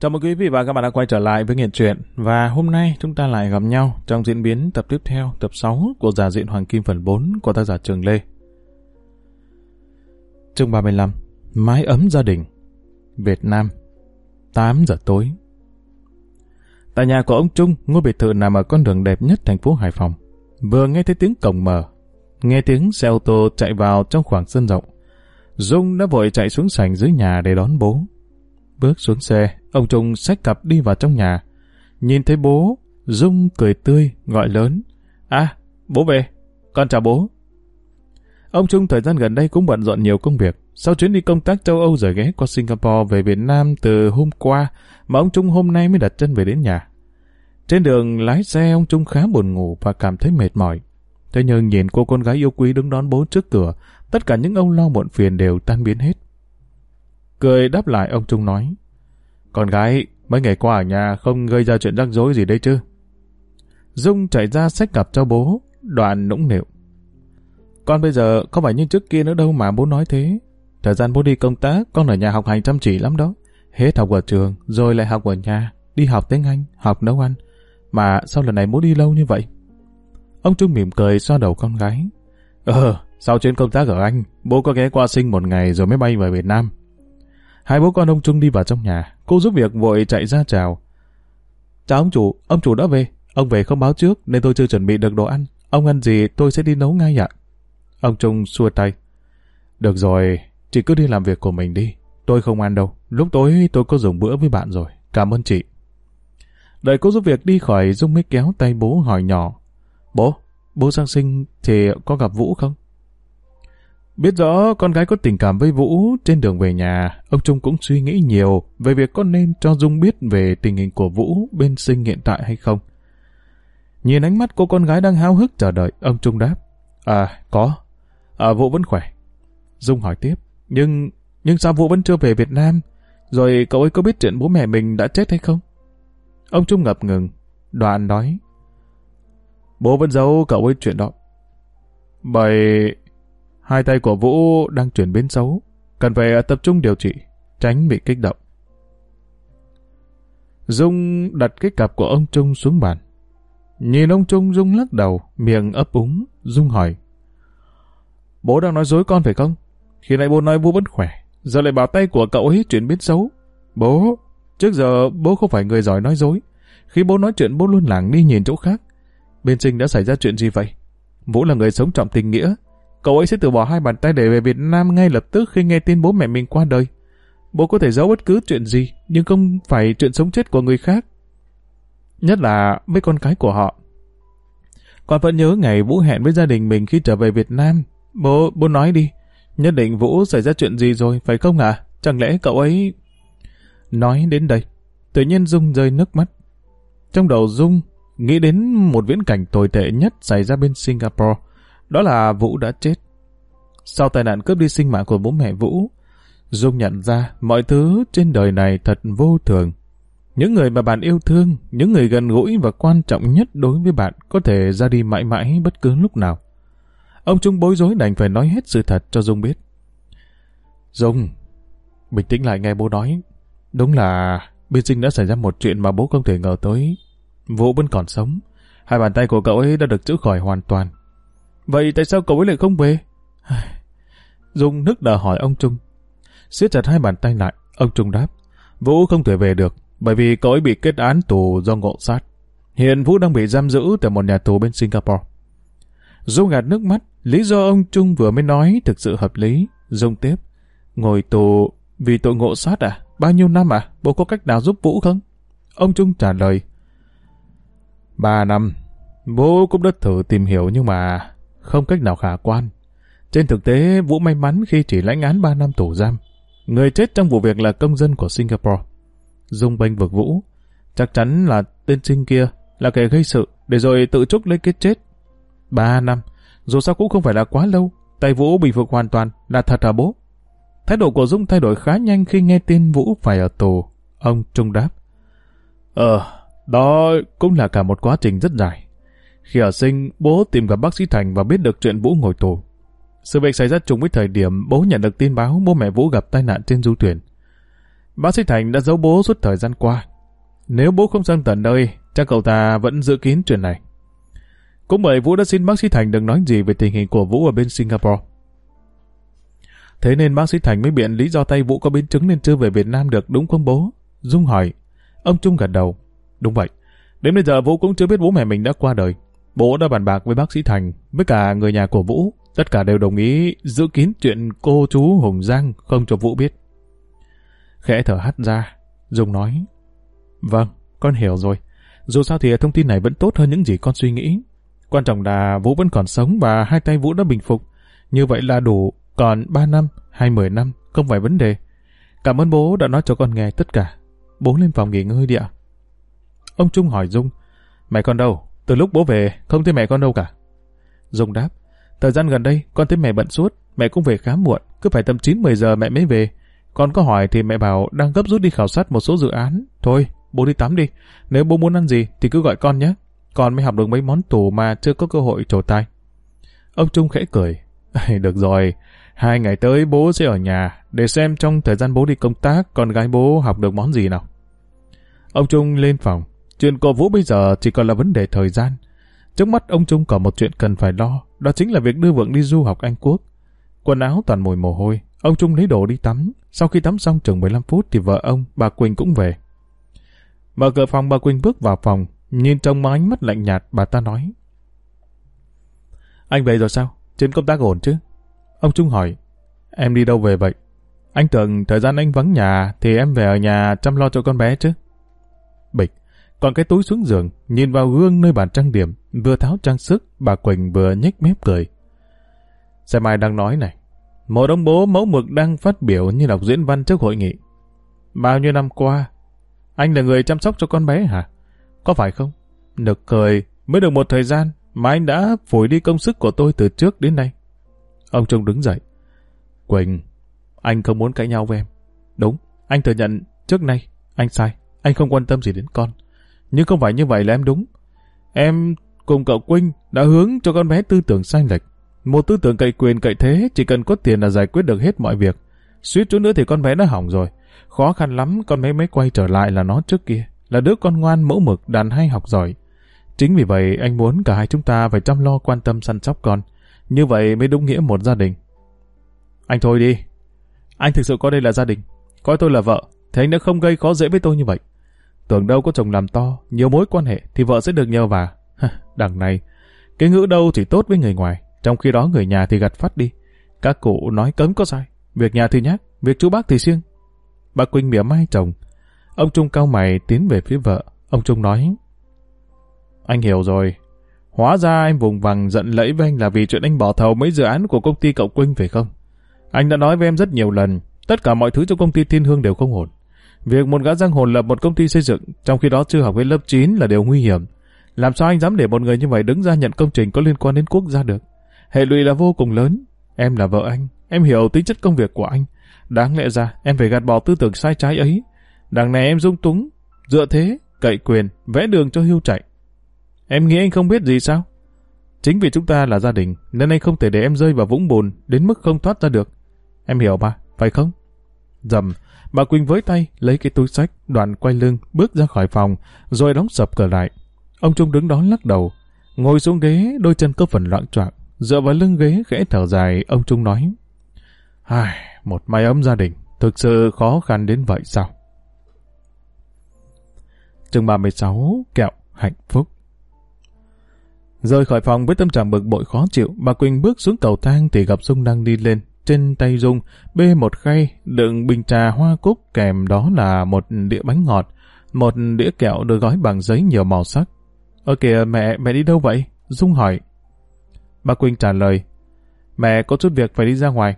Chào mừng quý vị và các bạn đã quay trở lại với Nghiện Truyện và hôm nay chúng ta lại gặp nhau trong diễn biến tập tiếp theo, tập 6 của giả diện Hoàng Kim phần 4 của tác giả Trường Lê. Chương 35 Mái ấm gia đình Việt Nam 8 giờ tối Tại nhà của ông Trung, ngôi biệt thự nằm ở con đường đẹp nhất thành phố Hải Phòng. Vừa nghe thấy tiếng cổng mở, nghe tiếng xe ô tô chạy vào trong khoảng sân rộng. Dung đã vội chạy xuống sảnh dưới nhà để đón bố. Bước xuống xe, ông Trung xách cặp đi vào trong nhà. Nhìn thấy bố, Dung cười tươi, gọi lớn. À, bố về, con chào bố. Ông Trung thời gian gần đây cũng bận rộn nhiều công việc. Sau chuyến đi công tác châu Âu rồi ghé qua Singapore về Việt Nam từ hôm qua, mà ông Trung hôm nay mới đặt chân về đến nhà. Trên đường lái xe ông Trung khá buồn ngủ và cảm thấy mệt mỏi. Thế nhưng nhìn cô con gái yêu quý đứng đón bố trước cửa, tất cả những âu lo muộn phiền đều tan biến hết. Cười đáp lại ông Trung nói, Con gái, mấy ngày qua ở nhà không gây ra chuyện rắc rối gì đấy chứ? Dung chạy ra xách cặp cho bố, đoạn nũng nịu. Con bây giờ không phải như trước kia nữa đâu mà bố nói thế. Thời gian bố đi công tác, con ở nhà học hành chăm chỉ lắm đó. Hết học ở trường, rồi lại học ở nhà, đi học tiếng Anh, học nấu ăn. Mà sao lần này bố đi lâu như vậy? Ông Trung mỉm cười xoa đầu con gái. Ờ, sau chuyến công tác ở Anh, bố có ghé qua sinh một ngày rồi mới bay về Việt Nam. Hai bố con ông Trung đi vào trong nhà, cô giúp việc vội chạy ra chào. Chào ông chủ, ông chủ đã về. Ông về không báo trước nên tôi chưa chuẩn bị được đồ ăn. Ông ăn gì tôi sẽ đi nấu ngay ạ. Ông Trung xua tay. Được rồi, chị cứ đi làm việc của mình đi. Tôi không ăn đâu. Lúc tối tôi có dùng bữa với bạn rồi. Cảm ơn chị. Đợi cô giúp việc đi khỏi, Dung mới kéo tay bố hỏi nhỏ. Bố, bố sang sinh thì có gặp Vũ không? Biết rõ con gái có tình cảm với Vũ, trên đường về nhà, ông Trung cũng suy nghĩ nhiều về việc có nên cho Dung biết về tình hình của Vũ bên sinh hiện tại hay không. Nhìn ánh mắt của con gái đang háo hức chờ đợi, ông Trung đáp. À, có. À, Vũ vẫn khỏe. Dung hỏi tiếp. Nhưng, nhưng sao Vũ vẫn chưa về Việt Nam? Rồi cậu ấy có biết chuyện bố mẹ mình đã chết hay không? Ông Trung ngập ngừng. Đoạn nói. Bố vẫn giấu cậu ấy chuyện đó. Bởi hai tay của Vũ đang chuyển biến xấu, cần phải à, tập trung điều trị, tránh bị kích động. Dung đặt cái cặp của ông Trung xuống bàn. Nhìn ông Trung Dung lắc đầu, miệng ấp úng, Dung hỏi. Bố đang nói dối con phải không? Khi nãy bố nói Vũ vẫn khỏe, giờ lại bảo tay của cậu ấy chuyển biến xấu. Bố, trước giờ bố không phải người giỏi nói dối. Khi bố nói chuyện bố luôn lảng đi nhìn chỗ khác. Bên Trinh đã xảy ra chuyện gì vậy? Vũ là người sống trọng tình nghĩa. Cậu ấy sẽ từ bỏ hai bàn tay để về Việt Nam ngay lập tức khi nghe tin bố mẹ mình qua đời. Bố có thể giấu bất cứ chuyện gì, nhưng không phải chuyện sống chết của người khác. Nhất là mấy con cái của họ. Con vẫn nhớ ngày Vũ hẹn với gia đình mình khi trở về Việt Nam. Bố, bố nói đi. Nhất định Vũ xảy ra chuyện gì rồi, phải không ạ? Chẳng lẽ cậu ấy... Nói đến đây, tự nhiên Dung rơi nước mắt. Trong đầu Dung nghĩ đến một viễn cảnh tồi tệ nhất xảy ra bên Singapore, đó là Vũ đã chết. Sau tai nạn cướp đi sinh mạng của bố mẹ Vũ, Dung nhận ra mọi thứ trên đời này thật vô thường. Những người mà bạn yêu thương, những người gần gũi và quan trọng nhất đối với bạn có thể ra đi mãi mãi bất cứ lúc nào. Ông Trung bối rối đành phải nói hết sự thật cho Dung biết. Dung, bình tĩnh lại nghe bố nói. Đúng là bên sinh đã xảy ra một chuyện mà bố không thể ngờ tới. Vũ vẫn còn sống. Hai bàn tay của cậu ấy đã được chữa khỏi hoàn toàn. Vậy tại sao cậu ấy lại không về? Dung nước đờ hỏi ông Trung. siết chặt hai bàn tay lại, ông Trung đáp. Vũ không thể về được, bởi vì cậu ấy bị kết án tù do ngộ sát. Hiện Vũ đang bị giam giữ tại một nhà tù bên Singapore. Dung gạt nước mắt, lý do ông Trung vừa mới nói thực sự hợp lý. Dung tiếp. Ngồi tù vì tội ngộ sát à? Bao nhiêu năm à? Bố có cách nào giúp Vũ không? Ông Trung trả lời. Ba năm. Bố cũng đã thử tìm hiểu nhưng mà không cách nào khả quan. Trên thực tế, Vũ may mắn khi chỉ lãnh án 3 năm tù giam. Người chết trong vụ việc là công dân của Singapore. Dung bênh vực Vũ. Chắc chắn là tên sinh kia là kẻ gây sự để rồi tự trúc lấy kết chết. 3 năm, dù sao cũng không phải là quá lâu. Tay Vũ bị phục hoàn toàn là thật hả bố? Thái độ của Dung thay đổi khá nhanh khi nghe tin Vũ phải ở tù. Ông Trung đáp. Ờ, đó cũng là cả một quá trình rất dài. Khi ở sinh, bố tìm gặp bác sĩ Thành và biết được chuyện Vũ ngồi tù. Sự việc xảy ra trùng với thời điểm bố nhận được tin báo bố mẹ Vũ gặp tai nạn trên du thuyền. Bác sĩ Thành đã giấu bố suốt thời gian qua. Nếu bố không sang tận nơi, chắc cậu ta vẫn giữ kín chuyện này. Cũng bởi Vũ đã xin bác sĩ Thành đừng nói gì về tình hình của Vũ ở bên Singapore. Thế nên bác sĩ Thành mới biện lý do tay Vũ có biến chứng nên chưa về Việt Nam được đúng không bố? Dung hỏi. Ông Trung gật đầu. Đúng vậy. Đến bây giờ Vũ cũng chưa biết bố mẹ mình đã qua đời. Bố đã bàn bạc với bác sĩ Thành, với cả người nhà của Vũ. Tất cả đều đồng ý giữ kín chuyện cô chú Hùng Giang không cho Vũ biết. Khẽ thở hắt ra, Dung nói. Vâng, con hiểu rồi. Dù sao thì thông tin này vẫn tốt hơn những gì con suy nghĩ. Quan trọng là Vũ vẫn còn sống và hai tay Vũ đã bình phục. Như vậy là đủ, còn 3 năm hay 10 năm, không phải vấn đề. Cảm ơn bố đã nói cho con nghe tất cả. Bố lên phòng nghỉ ngơi đi ạ. Ông Trung hỏi Dung, mẹ con đâu? Từ lúc bố về, không thấy mẹ con đâu cả. Dung đáp, thời gian gần đây con thấy mẹ bận suốt, mẹ cũng về khá muộn, cứ phải tầm 9-10 giờ mẹ mới về. Con có hỏi thì mẹ bảo đang gấp rút đi khảo sát một số dự án. Thôi, bố đi tắm đi. Nếu bố muốn ăn gì thì cứ gọi con nhé. Con mới học được mấy món tủ mà chưa có cơ hội trổ tay. Ông Trung khẽ cười. được rồi, hai ngày tới bố sẽ ở nhà để xem trong thời gian bố đi công tác con gái bố học được món gì nào. Ông Trung lên phòng. Chuyện của Vũ bây giờ chỉ còn là vấn đề thời gian. Trước mắt ông Trung còn một chuyện cần phải lo, đó chính là việc đưa Vượng đi du học Anh Quốc. Quần áo toàn mùi mồ hôi, ông Trung lấy đồ đi tắm. Sau khi tắm xong chừng 15 phút thì vợ ông, bà Quỳnh cũng về. Mở cửa phòng bà Quỳnh bước vào phòng, nhìn trong ánh mắt lạnh nhạt bà ta nói. Anh về rồi sao? Trên công tác ổn chứ? Ông Trung hỏi. Em đi đâu về vậy? Anh tưởng thời gian anh vắng nhà thì em về ở nhà chăm lo cho con bé chứ. Còn cái túi xuống giường, nhìn vào gương nơi bàn trang điểm, vừa tháo trang sức, bà Quỳnh vừa nhếch mép cười. Xem ai đang nói này. Một ông bố mẫu mực đang phát biểu như đọc diễn văn trước hội nghị. Bao nhiêu năm qua, anh là người chăm sóc cho con bé hả? Có phải không? Nực cười, mới được một thời gian mà anh đã phủi đi công sức của tôi từ trước đến nay. Ông Trung đứng dậy. Quỳnh, anh không muốn cãi nhau với em. Đúng, anh thừa nhận trước nay anh sai, anh không quan tâm gì đến con. Nhưng không phải như vậy là em đúng. Em cùng cậu Quynh đã hướng cho con bé tư tưởng sai lệch. Một tư tưởng cậy quyền, cậy thế, chỉ cần có tiền là giải quyết được hết mọi việc. Suýt chút nữa thì con bé đã hỏng rồi. Khó khăn lắm, con bé mới quay trở lại là nó trước kia. Là đứa con ngoan mẫu mực, đàn hay học giỏi. Chính vì vậy, anh muốn cả hai chúng ta phải chăm lo quan tâm săn sóc con. Như vậy mới đúng nghĩa một gia đình. Anh thôi đi. Anh thực sự coi đây là gia đình. Coi tôi là vợ. thế anh đã không gây khó dễ với tôi như vậy. Tưởng đâu có chồng làm to, nhiều mối quan hệ thì vợ sẽ được nhờ vả. Đằng này, cái ngữ đâu thì tốt với người ngoài, trong khi đó người nhà thì gặt phát đi. Các cụ nói cấm có sai, việc nhà thì nhát, việc chú bác thì siêng. Bà Quỳnh mỉa mai chồng. Ông Trung cao mày tiến về phía vợ. Ông Trung nói, Anh hiểu rồi. Hóa ra em vùng vằng giận lẫy với anh là vì chuyện anh bỏ thầu mấy dự án của công ty cậu Quỳnh phải không? Anh đã nói với em rất nhiều lần, tất cả mọi thứ trong công ty Thiên Hương đều không ổn. Việc một gã giang hồ lập một công ty xây dựng, trong khi đó chưa học đến lớp 9 là điều nguy hiểm. Làm sao anh dám để một người như vậy đứng ra nhận công trình có liên quan đến quốc gia được? Hệ lụy là vô cùng lớn. Em là vợ anh, em hiểu tính chất công việc của anh. Đáng lẽ ra em phải gạt bỏ tư tưởng sai trái ấy. Đằng này em dung túng, dựa thế, cậy quyền, vẽ đường cho hưu chạy. Em nghĩ anh không biết gì sao? Chính vì chúng ta là gia đình, nên anh không thể để em rơi vào vũng bùn đến mức không thoát ra được. Em hiểu mà, phải không? Dầm, Bà Quỳnh với tay, lấy cái túi sách, đoạn quay lưng, bước ra khỏi phòng, rồi đóng sập cửa lại. Ông Trung đứng đó lắc đầu, ngồi xuống ghế, đôi chân có phần loạn troạn, dựa vào lưng ghế khẽ thở dài, ông Trung nói. Ai, một mái ấm gia đình, thực sự khó khăn đến vậy sao? Chương 36, kẹo, hạnh phúc. Rời khỏi phòng với tâm trạng bực bội khó chịu, bà Quỳnh bước xuống cầu thang thì gặp Dung đang đi lên. Trên tay Dung bê một khay đựng bình trà hoa cúc kèm đó là một đĩa bánh ngọt, một đĩa kẹo được gói bằng giấy nhiều màu sắc. Ơ kìa mẹ, mẹ đi đâu vậy? Dung hỏi. Bà Quỳnh trả lời. Mẹ có chút việc phải đi ra ngoài.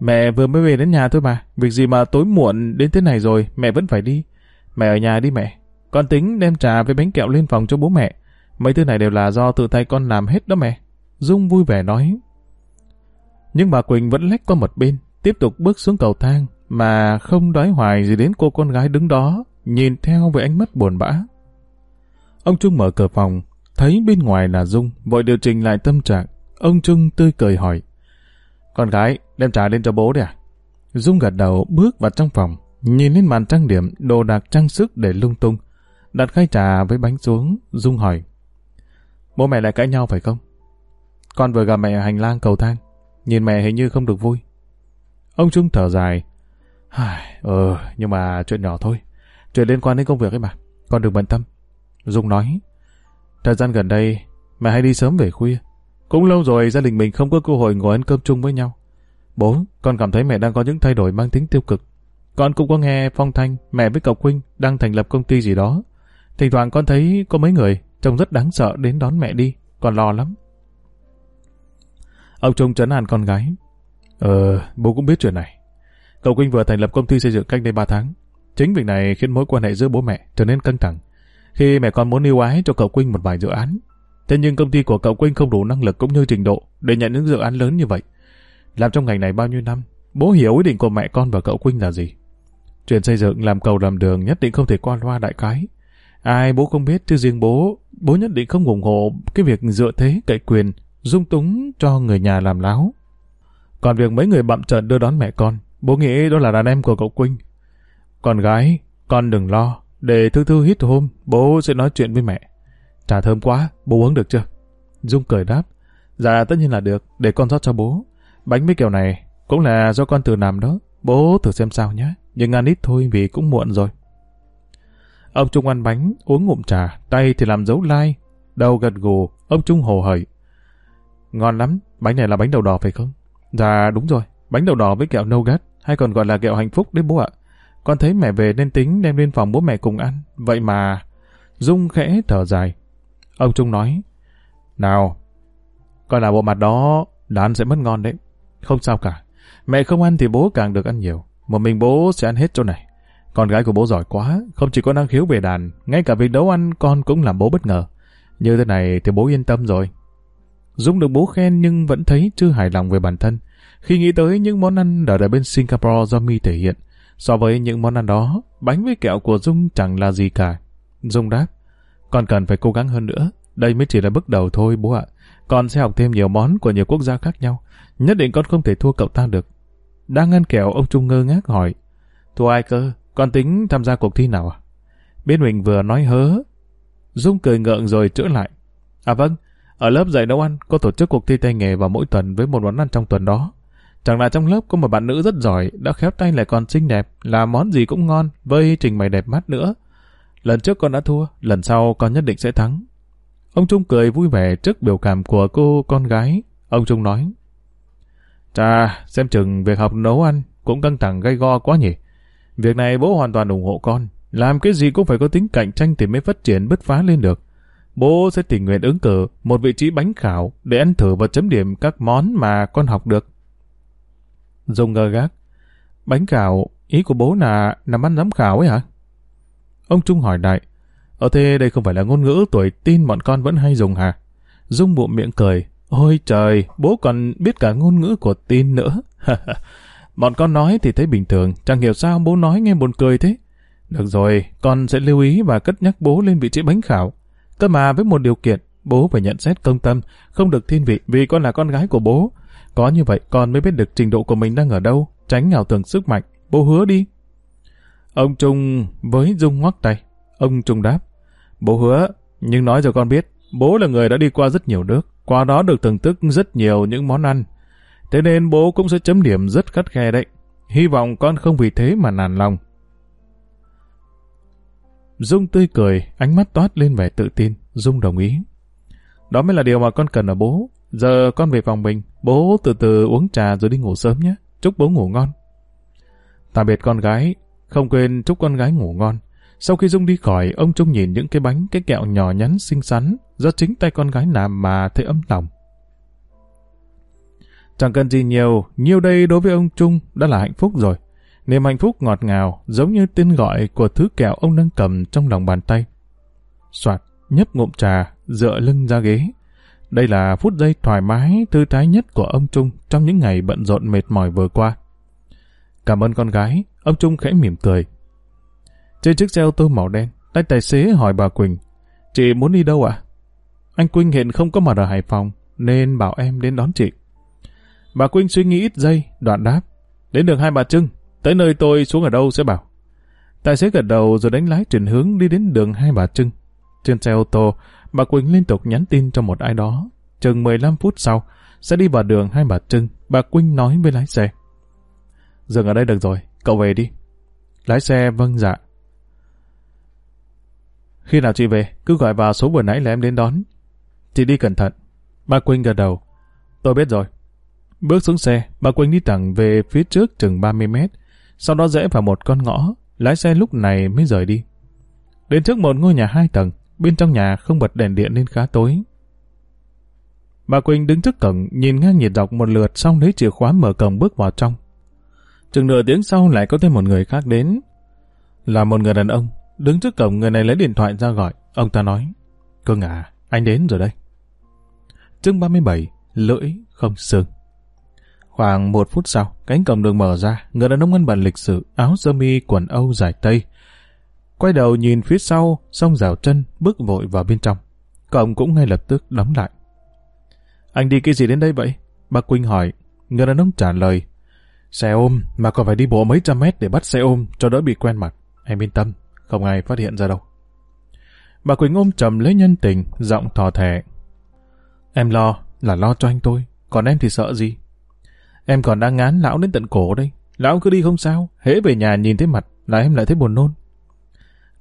Mẹ vừa mới về đến nhà thôi mà. Việc gì mà tối muộn đến thế này rồi, mẹ vẫn phải đi. Mẹ ở nhà đi mẹ. Con tính đem trà với bánh kẹo lên phòng cho bố mẹ. Mấy thứ này đều là do tự tay con làm hết đó mẹ. Dung vui vẻ nói. Nhưng bà Quỳnh vẫn lách qua một bên, tiếp tục bước xuống cầu thang, mà không đói hoài gì đến cô con gái đứng đó, nhìn theo với ánh mắt buồn bã. Ông Trung mở cửa phòng, thấy bên ngoài là Dung, vội điều chỉnh lại tâm trạng. Ông Trung tươi cười hỏi. Con gái, đem trà lên cho bố đi à? Dung gật đầu bước vào trong phòng, nhìn lên màn trang điểm, đồ đạc trang sức để lung tung. Đặt khay trà với bánh xuống, Dung hỏi. Bố mẹ lại cãi nhau phải không? Con vừa gặp mẹ ở hành lang cầu thang, nhìn mẹ hình như không được vui. Ông Trung thở dài. Ờ, nhưng mà chuyện nhỏ thôi. Chuyện liên quan đến công việc ấy mà. Con đừng bận tâm. Dung nói. Thời gian gần đây, mẹ hay đi sớm về khuya. Cũng lâu rồi gia đình mình không có cơ hội ngồi ăn cơm chung với nhau. Bố, con cảm thấy mẹ đang có những thay đổi mang tính tiêu cực. Con cũng có nghe phong thanh mẹ với cậu Quynh đang thành lập công ty gì đó. Thỉnh thoảng con thấy có mấy người trông rất đáng sợ đến đón mẹ đi. Con lo lắm. Ông Trung trấn an con gái. Ờ, bố cũng biết chuyện này. Cậu Quynh vừa thành lập công ty xây dựng cách đây 3 tháng. Chính việc này khiến mối quan hệ giữa bố mẹ trở nên căng thẳng. Khi mẹ con muốn yêu ái cho cậu Quynh một vài dự án, thế nhưng công ty của cậu Quynh không đủ năng lực cũng như trình độ để nhận những dự án lớn như vậy. Làm trong ngành này bao nhiêu năm, bố hiểu ý định của mẹ con và cậu Quynh là gì. Chuyện xây dựng làm cầu làm đường nhất định không thể qua loa đại cái. Ai bố không biết chứ riêng bố, bố nhất định không ủng hộ cái việc dựa thế cậy quyền, dung túng cho người nhà làm láo. Còn việc mấy người bậm trợn đưa đón mẹ con, bố nghĩ đó là đàn em của cậu Quynh. Con gái, con đừng lo, để thư thư hít hôm, bố sẽ nói chuyện với mẹ. Trà thơm quá, bố uống được chưa? Dung cười đáp, dạ tất nhiên là được, để con rót cho bố. Bánh với kẹo này cũng là do con tự làm đó, bố thử xem sao nhé, nhưng ăn ít thôi vì cũng muộn rồi. Ông Trung ăn bánh, uống ngụm trà, tay thì làm dấu lai, đầu gật gù, ông Trung hồ hởi. Ngon lắm, bánh này là bánh đậu đỏ phải không? Dạ đúng rồi, bánh đậu đỏ với kẹo nougat, hay còn gọi là kẹo hạnh phúc đấy bố ạ. Con thấy mẹ về nên tính đem lên phòng bố mẹ cùng ăn, vậy mà... Dung khẽ thở dài. Ông Trung nói, Nào, coi là bộ mặt đó, là ăn sẽ mất ngon đấy. Không sao cả, mẹ không ăn thì bố càng được ăn nhiều. Một mình bố sẽ ăn hết chỗ này. Con gái của bố giỏi quá, không chỉ có năng khiếu về đàn, ngay cả việc nấu ăn con cũng làm bố bất ngờ. Như thế này thì bố yên tâm rồi. Dung được bố khen nhưng vẫn thấy chưa hài lòng về bản thân. Khi nghĩ tới những món ăn ở đời bên Singapore do Mi thể hiện, so với những món ăn đó, bánh với kẹo của Dung chẳng là gì cả. Dung đáp, con cần phải cố gắng hơn nữa. Đây mới chỉ là bước đầu thôi bố ạ. Con sẽ học thêm nhiều món của nhiều quốc gia khác nhau. Nhất định con không thể thua cậu ta được. Đang ăn kẹo ông Trung ngơ ngác hỏi. Thua ai cơ? Con tính tham gia cuộc thi nào à? Biết mình vừa nói hớ. Dung cười ngượng rồi chữa lại. À vâng, ở lớp dạy nấu ăn có tổ chức cuộc thi tay nghề vào mỗi tuần với một món ăn trong tuần đó. Chẳng là trong lớp có một bạn nữ rất giỏi, đã khéo tay lại còn xinh đẹp, làm món gì cũng ngon, với trình bày đẹp mắt nữa. Lần trước con đã thua, lần sau con nhất định sẽ thắng. Ông Trung cười vui vẻ trước biểu cảm của cô con gái. Ông Trung nói, Chà, xem chừng việc học nấu ăn cũng căng thẳng gay go quá nhỉ. Việc này bố hoàn toàn ủng hộ con. Làm cái gì cũng phải có tính cạnh tranh thì mới phát triển bứt phá lên được. Bố sẽ tình nguyện ứng cử một vị trí bánh khảo để ăn thử và chấm điểm các món mà con học được. Dung ngơ gác. Bánh khảo, ý của bố là làm ăn giám khảo ấy hả? Ông Trung hỏi đại. Ở ờ, thế đây không phải là ngôn ngữ tuổi tin bọn con vẫn hay dùng hả? Dung bụng miệng cười. Ôi trời, bố còn biết cả ngôn ngữ của tin nữa. bọn con nói thì thấy bình thường, chẳng hiểu sao bố nói nghe buồn cười thế. Được rồi, con sẽ lưu ý và cất nhắc bố lên vị trí bánh khảo. Cơ mà với một điều kiện, bố phải nhận xét công tâm, không được thiên vị vì con là con gái của bố. Có như vậy con mới biết được trình độ của mình đang ở đâu, tránh ảo tưởng sức mạnh. Bố hứa đi. Ông Trung với Dung ngoắc tay. Ông Trung đáp. Bố hứa, nhưng nói cho con biết, bố là người đã đi qua rất nhiều nước, qua đó được thưởng thức rất nhiều những món ăn. Thế nên bố cũng sẽ chấm điểm rất khắt khe đấy. Hy vọng con không vì thế mà nản lòng. Dung tươi cười, ánh mắt toát lên vẻ tự tin. Dung đồng ý. Đó mới là điều mà con cần ở bố. Giờ con về phòng mình, bố từ từ uống trà rồi đi ngủ sớm nhé. Chúc bố ngủ ngon. Tạm biệt con gái, không quên chúc con gái ngủ ngon. Sau khi Dung đi khỏi, ông Trung nhìn những cái bánh, cái kẹo nhỏ nhắn xinh xắn do chính tay con gái làm mà thấy ấm lòng. Chẳng cần gì nhiều, nhiều đây đối với ông Trung đã là hạnh phúc rồi. Niềm hạnh phúc ngọt ngào giống như tên gọi của thứ kẹo ông đang cầm trong lòng bàn tay. Soạt, nhấp ngụm trà, dựa lưng ra ghế. Đây là phút giây thoải mái, thư thái nhất của ông Trung trong những ngày bận rộn mệt mỏi vừa qua. Cảm ơn con gái, ông Trung khẽ mỉm cười. Trên chiếc xe ô tô màu đen, tay tài xế hỏi bà Quỳnh, chị muốn đi đâu ạ? Anh Quỳnh hiện không có mặt ở Hải Phòng, nên bảo em đến đón chị. Bà Quỳnh suy nghĩ ít giây, đoạn đáp. Đến đường Hai Bà Trưng, tới nơi tôi xuống ở đâu sẽ bảo. Tài xế gật đầu rồi đánh lái chuyển hướng đi đến đường Hai Bà Trưng. Trên xe ô tô, bà Quỳnh liên tục nhắn tin cho một ai đó. Chừng 15 phút sau, sẽ đi vào đường Hai Bà Trưng, bà Quỳnh nói với lái xe. Dừng ở đây được rồi, cậu về đi. Lái xe vâng dạ. Khi nào chị về, cứ gọi vào số vừa nãy là em đến đón. Chị đi cẩn thận. Bà Quỳnh gật đầu. Tôi biết rồi. Bước xuống xe, bà Quỳnh đi thẳng về phía trước chừng 30 mét, sau đó rẽ vào một con ngõ, lái xe lúc này mới rời đi. Đến trước một ngôi nhà hai tầng, bên trong nhà không bật đèn điện nên khá tối. Bà Quỳnh đứng trước cổng, nhìn ngang nhiệt dọc một lượt xong lấy chìa khóa mở cổng bước vào trong. Chừng nửa tiếng sau lại có thêm một người khác đến. Là một người đàn ông, đứng trước cổng người này lấy điện thoại ra gọi. Ông ta nói, Cưng à, anh đến rồi đây. Chương 37, lưỡi không xương. Khoảng một phút sau, cánh cổng được mở ra, người đàn ông ngân bản lịch sự, áo sơ mi, quần âu dài tây. Quay đầu nhìn phía sau, xong rào chân, bước vội vào bên trong. Cổng cũng ngay lập tức đóng lại. Anh đi cái gì đến đây vậy? Bà Quỳnh hỏi. Người đàn ông trả lời. Xe ôm, mà còn phải đi bộ mấy trăm mét để bắt xe ôm cho đỡ bị quen mặt. Em yên tâm, không ai phát hiện ra đâu. Bà Quỳnh ôm trầm lấy nhân tình, giọng thò thẻ. Em lo, là lo cho anh tôi, còn em thì sợ gì? Em còn đang ngán lão đến tận cổ đây. Lão cứ đi không sao, hễ về nhà nhìn thấy mặt là em lại thấy buồn nôn.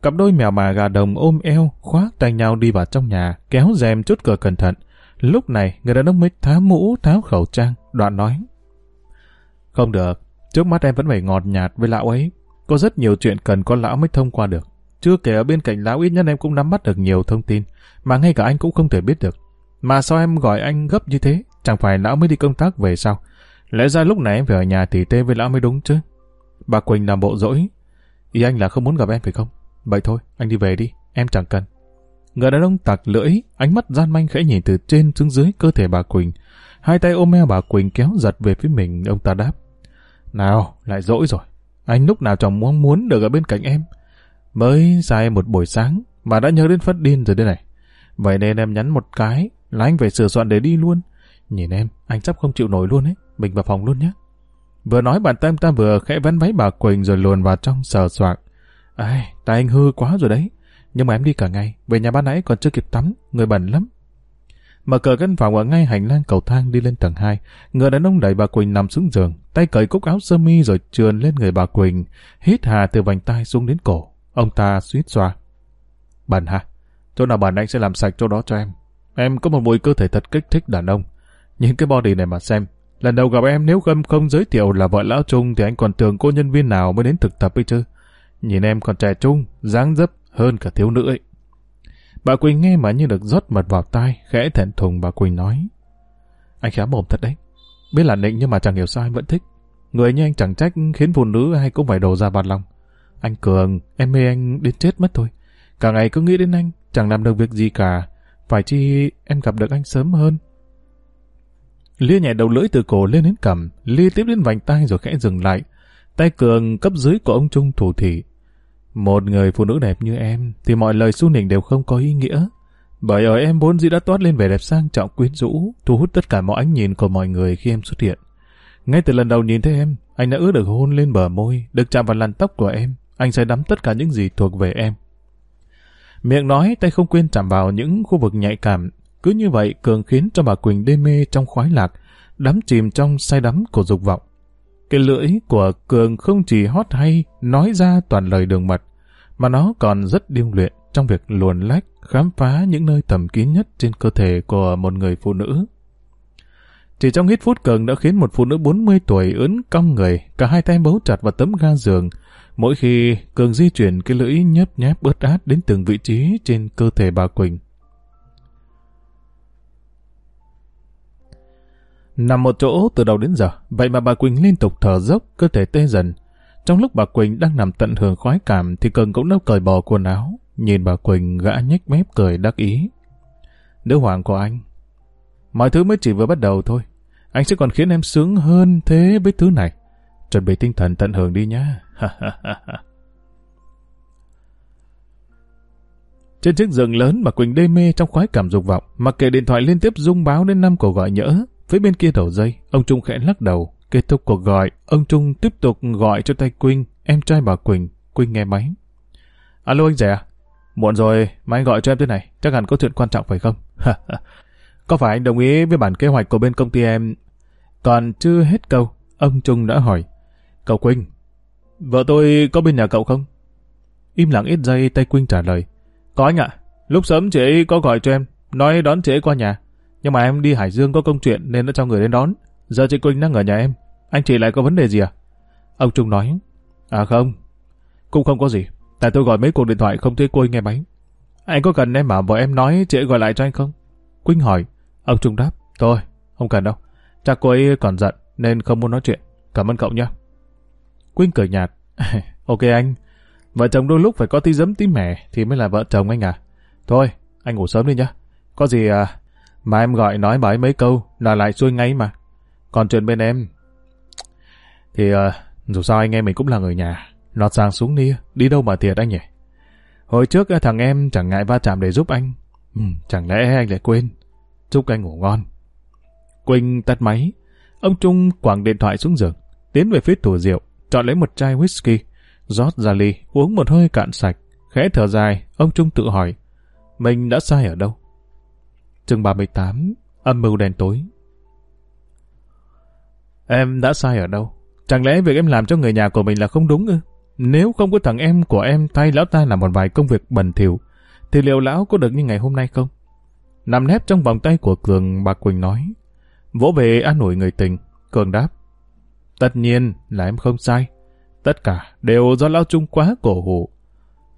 Cặp đôi mèo mà gà đồng ôm eo, khoác tay nhau đi vào trong nhà, kéo rèm chút cửa cẩn thận. Lúc này, người đàn ông mới tháo mũ, tháo khẩu trang, đoạn nói. Không được, trước mắt em vẫn phải ngọt nhạt với lão ấy. Có rất nhiều chuyện cần có lão mới thông qua được. Chưa kể ở bên cạnh lão ít nhất em cũng nắm bắt được nhiều thông tin, mà ngay cả anh cũng không thể biết được. Mà sao em gọi anh gấp như thế? Chẳng phải lão mới đi công tác về sao? Lẽ ra lúc này em phải ở nhà tỉ tê với lão mới đúng chứ. Bà Quỳnh làm bộ dỗi. Ý anh là không muốn gặp em phải không? Vậy thôi, anh đi về đi, em chẳng cần. Người đàn ông tặc lưỡi, ánh mắt gian manh khẽ nhìn từ trên xuống dưới cơ thể bà Quỳnh. Hai tay ôm eo bà Quỳnh kéo giật về phía mình, ông ta đáp. Nào, lại dỗi rồi. Anh lúc nào chồng muốn muốn được ở bên cạnh em. Mới dài một buổi sáng mà đã nhớ đến phát điên rồi đây này. Vậy nên em nhắn một cái là anh phải sửa soạn để đi luôn. Nhìn em, anh sắp không chịu nổi luôn ấy. Mình vào phòng luôn nhé. Vừa nói bàn tay ta vừa khẽ vén váy bà Quỳnh rồi luồn vào trong sờ soạn. Ai, tay anh hư quá rồi đấy. Nhưng mà em đi cả ngày, về nhà ban nãy còn chưa kịp tắm, người bẩn lắm. Mở cửa căn phòng ở ngay hành lang cầu thang đi lên tầng 2, người đàn ông đẩy bà Quỳnh nằm xuống giường, tay cởi cúc áo sơ mi rồi trườn lên người bà Quỳnh, hít hà từ vành tay xuống đến cổ. Ông ta suýt xoa. Bẩn hả? Chỗ nào bẩn anh sẽ làm sạch chỗ đó cho em. Em có một mùi cơ thể thật kích thích đàn ông. Nhìn cái body này mà xem. Lần đầu gặp em nếu gâm không giới thiệu là vợ lão Trung thì anh còn tưởng cô nhân viên nào mới đến thực tập ấy chứ. Nhìn em còn trẻ trung, dáng dấp hơn cả thiếu nữ ấy. Bà Quỳnh nghe mà như được rót mật vào tai, khẽ thẹn thùng bà Quỳnh nói. Anh khá mồm thật đấy. Biết là nịnh nhưng mà chẳng hiểu sao anh vẫn thích. Người như anh chẳng trách khiến phụ nữ ai cũng phải đổ ra bàn lòng. Anh Cường, em mê anh đến chết mất thôi. Cả ngày cứ nghĩ đến anh, chẳng làm được việc gì cả. Phải chi em gặp được anh sớm hơn. Lia nhẹ đầu lưỡi từ cổ lên đến cằm, Lia tiếp đến vành tay rồi khẽ dừng lại. Tay Cường cấp dưới của ông Trung thủ thị. Một người phụ nữ đẹp như em thì mọi lời su nịnh đều không có ý nghĩa. Bởi ở em vốn dĩ đã toát lên vẻ đẹp sang trọng quyến rũ, thu hút tất cả mọi ánh nhìn của mọi người khi em xuất hiện. Ngay từ lần đầu nhìn thấy em, anh đã ước được hôn lên bờ môi, được chạm vào làn tóc của em. Anh sẽ đắm tất cả những gì thuộc về em. Miệng nói, tay không quên chạm vào những khu vực nhạy cảm. Cứ như vậy, Cường khiến cho bà Quỳnh đê mê trong khoái lạc, đắm chìm trong say đắm của dục vọng. Cái lưỡi của Cường không chỉ hót hay nói ra toàn lời đường mật, mà nó còn rất điêu luyện trong việc luồn lách, khám phá những nơi tầm kín nhất trên cơ thể của một người phụ nữ. Chỉ trong ít phút Cường đã khiến một phụ nữ 40 tuổi ướn cong người, cả hai tay bấu chặt vào tấm ga giường. Mỗi khi Cường di chuyển cái lưỡi nhấp nháp bớt át đến từng vị trí trên cơ thể bà Quỳnh. Nằm một chỗ từ đầu đến giờ, vậy mà bà Quỳnh liên tục thở dốc, cơ thể tê dần. Trong lúc bà Quỳnh đang nằm tận hưởng khoái cảm thì Cường cũng đã cởi bỏ quần áo. Nhìn bà Quỳnh gã nhếch mép cười đắc ý. Nữ hoàng của anh. Mọi thứ mới chỉ vừa bắt đầu thôi. Anh sẽ còn khiến em sướng hơn thế với thứ này. Chuẩn bị tinh thần tận hưởng đi nhá. Trên chiếc giường lớn bà Quỳnh đê mê trong khoái cảm dục vọng, mặc kệ điện thoại liên tiếp rung báo đến năm cuộc gọi nhỡ. Phía bên kia đầu dây, ông Trung khẽ lắc đầu, Kết thúc cuộc gọi, ông Trung tiếp tục gọi cho tay quỳnh em trai bà Quỳnh. quỳnh nghe máy. Alo anh rẻ, muộn rồi, mà anh gọi cho em thế này, chắc hẳn có chuyện quan trọng phải không? có phải anh đồng ý với bản kế hoạch của bên công ty em? Còn chưa hết câu, ông Trung đã hỏi. Cậu quỳnh vợ tôi có bên nhà cậu không? Im lặng ít giây tay quỳnh trả lời. Có anh ạ, lúc sớm chị ấy có gọi cho em, nói đón chị ấy qua nhà. Nhưng mà em đi Hải Dương có công chuyện nên đã cho người đến đón. Giờ chị Quỳnh đang ở nhà em. Anh chị lại có vấn đề gì à? Ông Trung nói. À không, cũng không có gì. Tại tôi gọi mấy cuộc điện thoại không thấy cô ấy nghe máy. Anh có cần em bảo vợ em nói chị ấy gọi lại cho anh không? Quỳnh hỏi. Ông Trung đáp. Thôi, không cần đâu. Chắc cô ấy còn giận nên không muốn nói chuyện. Cảm ơn cậu nhé. Quỳnh cười nhạt. ok anh. Vợ chồng đôi lúc phải có tí giấm tí mẻ thì mới là vợ chồng anh à. Thôi, anh ngủ sớm đi nhá. Có gì à, mà em gọi nói bà ấy mấy câu là lại xuôi ngay mà. Còn chuyện bên em... Thì uh, dù sao anh em mình cũng là người nhà. Lọt sang xuống đi, đi đâu mà thiệt anh nhỉ? Hồi trước ờ, thằng em chẳng ngại va chạm để giúp anh. Ừ, chẳng lẽ anh lại quên? Chúc anh ngủ ngon. Quỳnh tắt máy. Ông Trung quẳng điện thoại xuống giường, tiến về phía tủ rượu, chọn lấy một chai whisky, rót ra ly, uống một hơi cạn sạch. Khẽ thở dài, ông Trung tự hỏi, mình đã sai ở đâu? Chương 38, âm mưu đen tối. Em đã sai ở đâu? Chẳng lẽ việc em làm cho người nhà của mình là không đúng ư? Nếu không có thằng em của em thay lão ta làm một vài công việc bẩn thỉu, thì liệu lão có được như ngày hôm nay không? Nằm nép trong vòng tay của Cường, bà Quỳnh nói. Vỗ về an ủi người tình, Cường đáp. Tất nhiên là em không sai. Tất cả đều do lão Trung quá cổ hủ.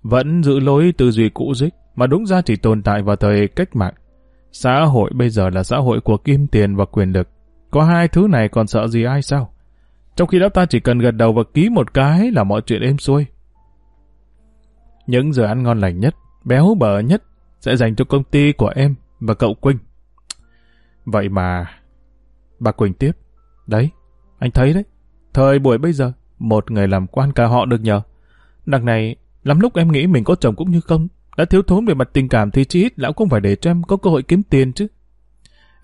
Vẫn giữ lối tư duy cũ dích, mà đúng ra chỉ tồn tại vào thời cách mạng. Xã hội bây giờ là xã hội của kim tiền và quyền lực. Có hai thứ này còn sợ gì ai sao? Trong khi đó ta chỉ cần gật đầu và ký một cái là mọi chuyện êm xuôi. Những giờ ăn ngon lành nhất, béo bở nhất sẽ dành cho công ty của em và cậu Quỳnh. Vậy mà... Bà Quỳnh tiếp. Đấy, anh thấy đấy. Thời buổi bây giờ, một người làm quan cả họ được nhờ. Đằng này, lắm lúc em nghĩ mình có chồng cũng như không. Đã thiếu thốn về mặt tình cảm thì chí ít lão cũng phải để cho em có cơ hội kiếm tiền chứ.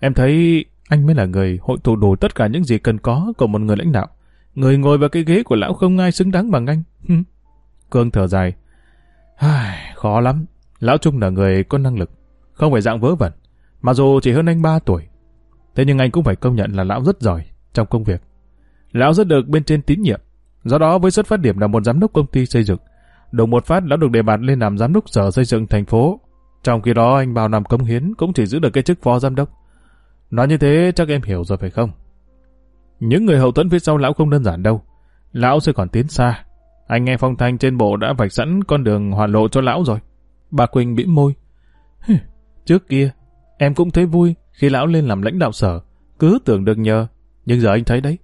Em thấy anh mới là người hội tụ đủ tất cả những gì cần có của một người lãnh đạo. Người ngồi vào cái ghế của lão không ai xứng đáng bằng anh. Cương thở dài. Khó lắm. Lão Trung là người có năng lực. Không phải dạng vớ vẩn. Mà dù chỉ hơn anh 3 tuổi. Thế nhưng anh cũng phải công nhận là lão rất giỏi trong công việc. Lão rất được bên trên tín nhiệm. Do đó với xuất phát điểm là một giám đốc công ty xây dựng, đồng một phát đã được đề bạt lên làm giám đốc sở xây dựng thành phố. Trong khi đó anh bao năm cống hiến cũng chỉ giữ được cái chức phó giám đốc. Nói như thế chắc em hiểu rồi phải không? Những người hậu thuẫn phía sau lão không đơn giản đâu. Lão sẽ còn tiến xa. Anh nghe phong thanh trên bộ đã vạch sẵn con đường hoàn lộ cho lão rồi. Bà Quỳnh bĩm môi. Trước kia, em cũng thấy vui khi lão lên làm lãnh đạo sở. Cứ tưởng được nhờ. Nhưng giờ anh thấy đấy.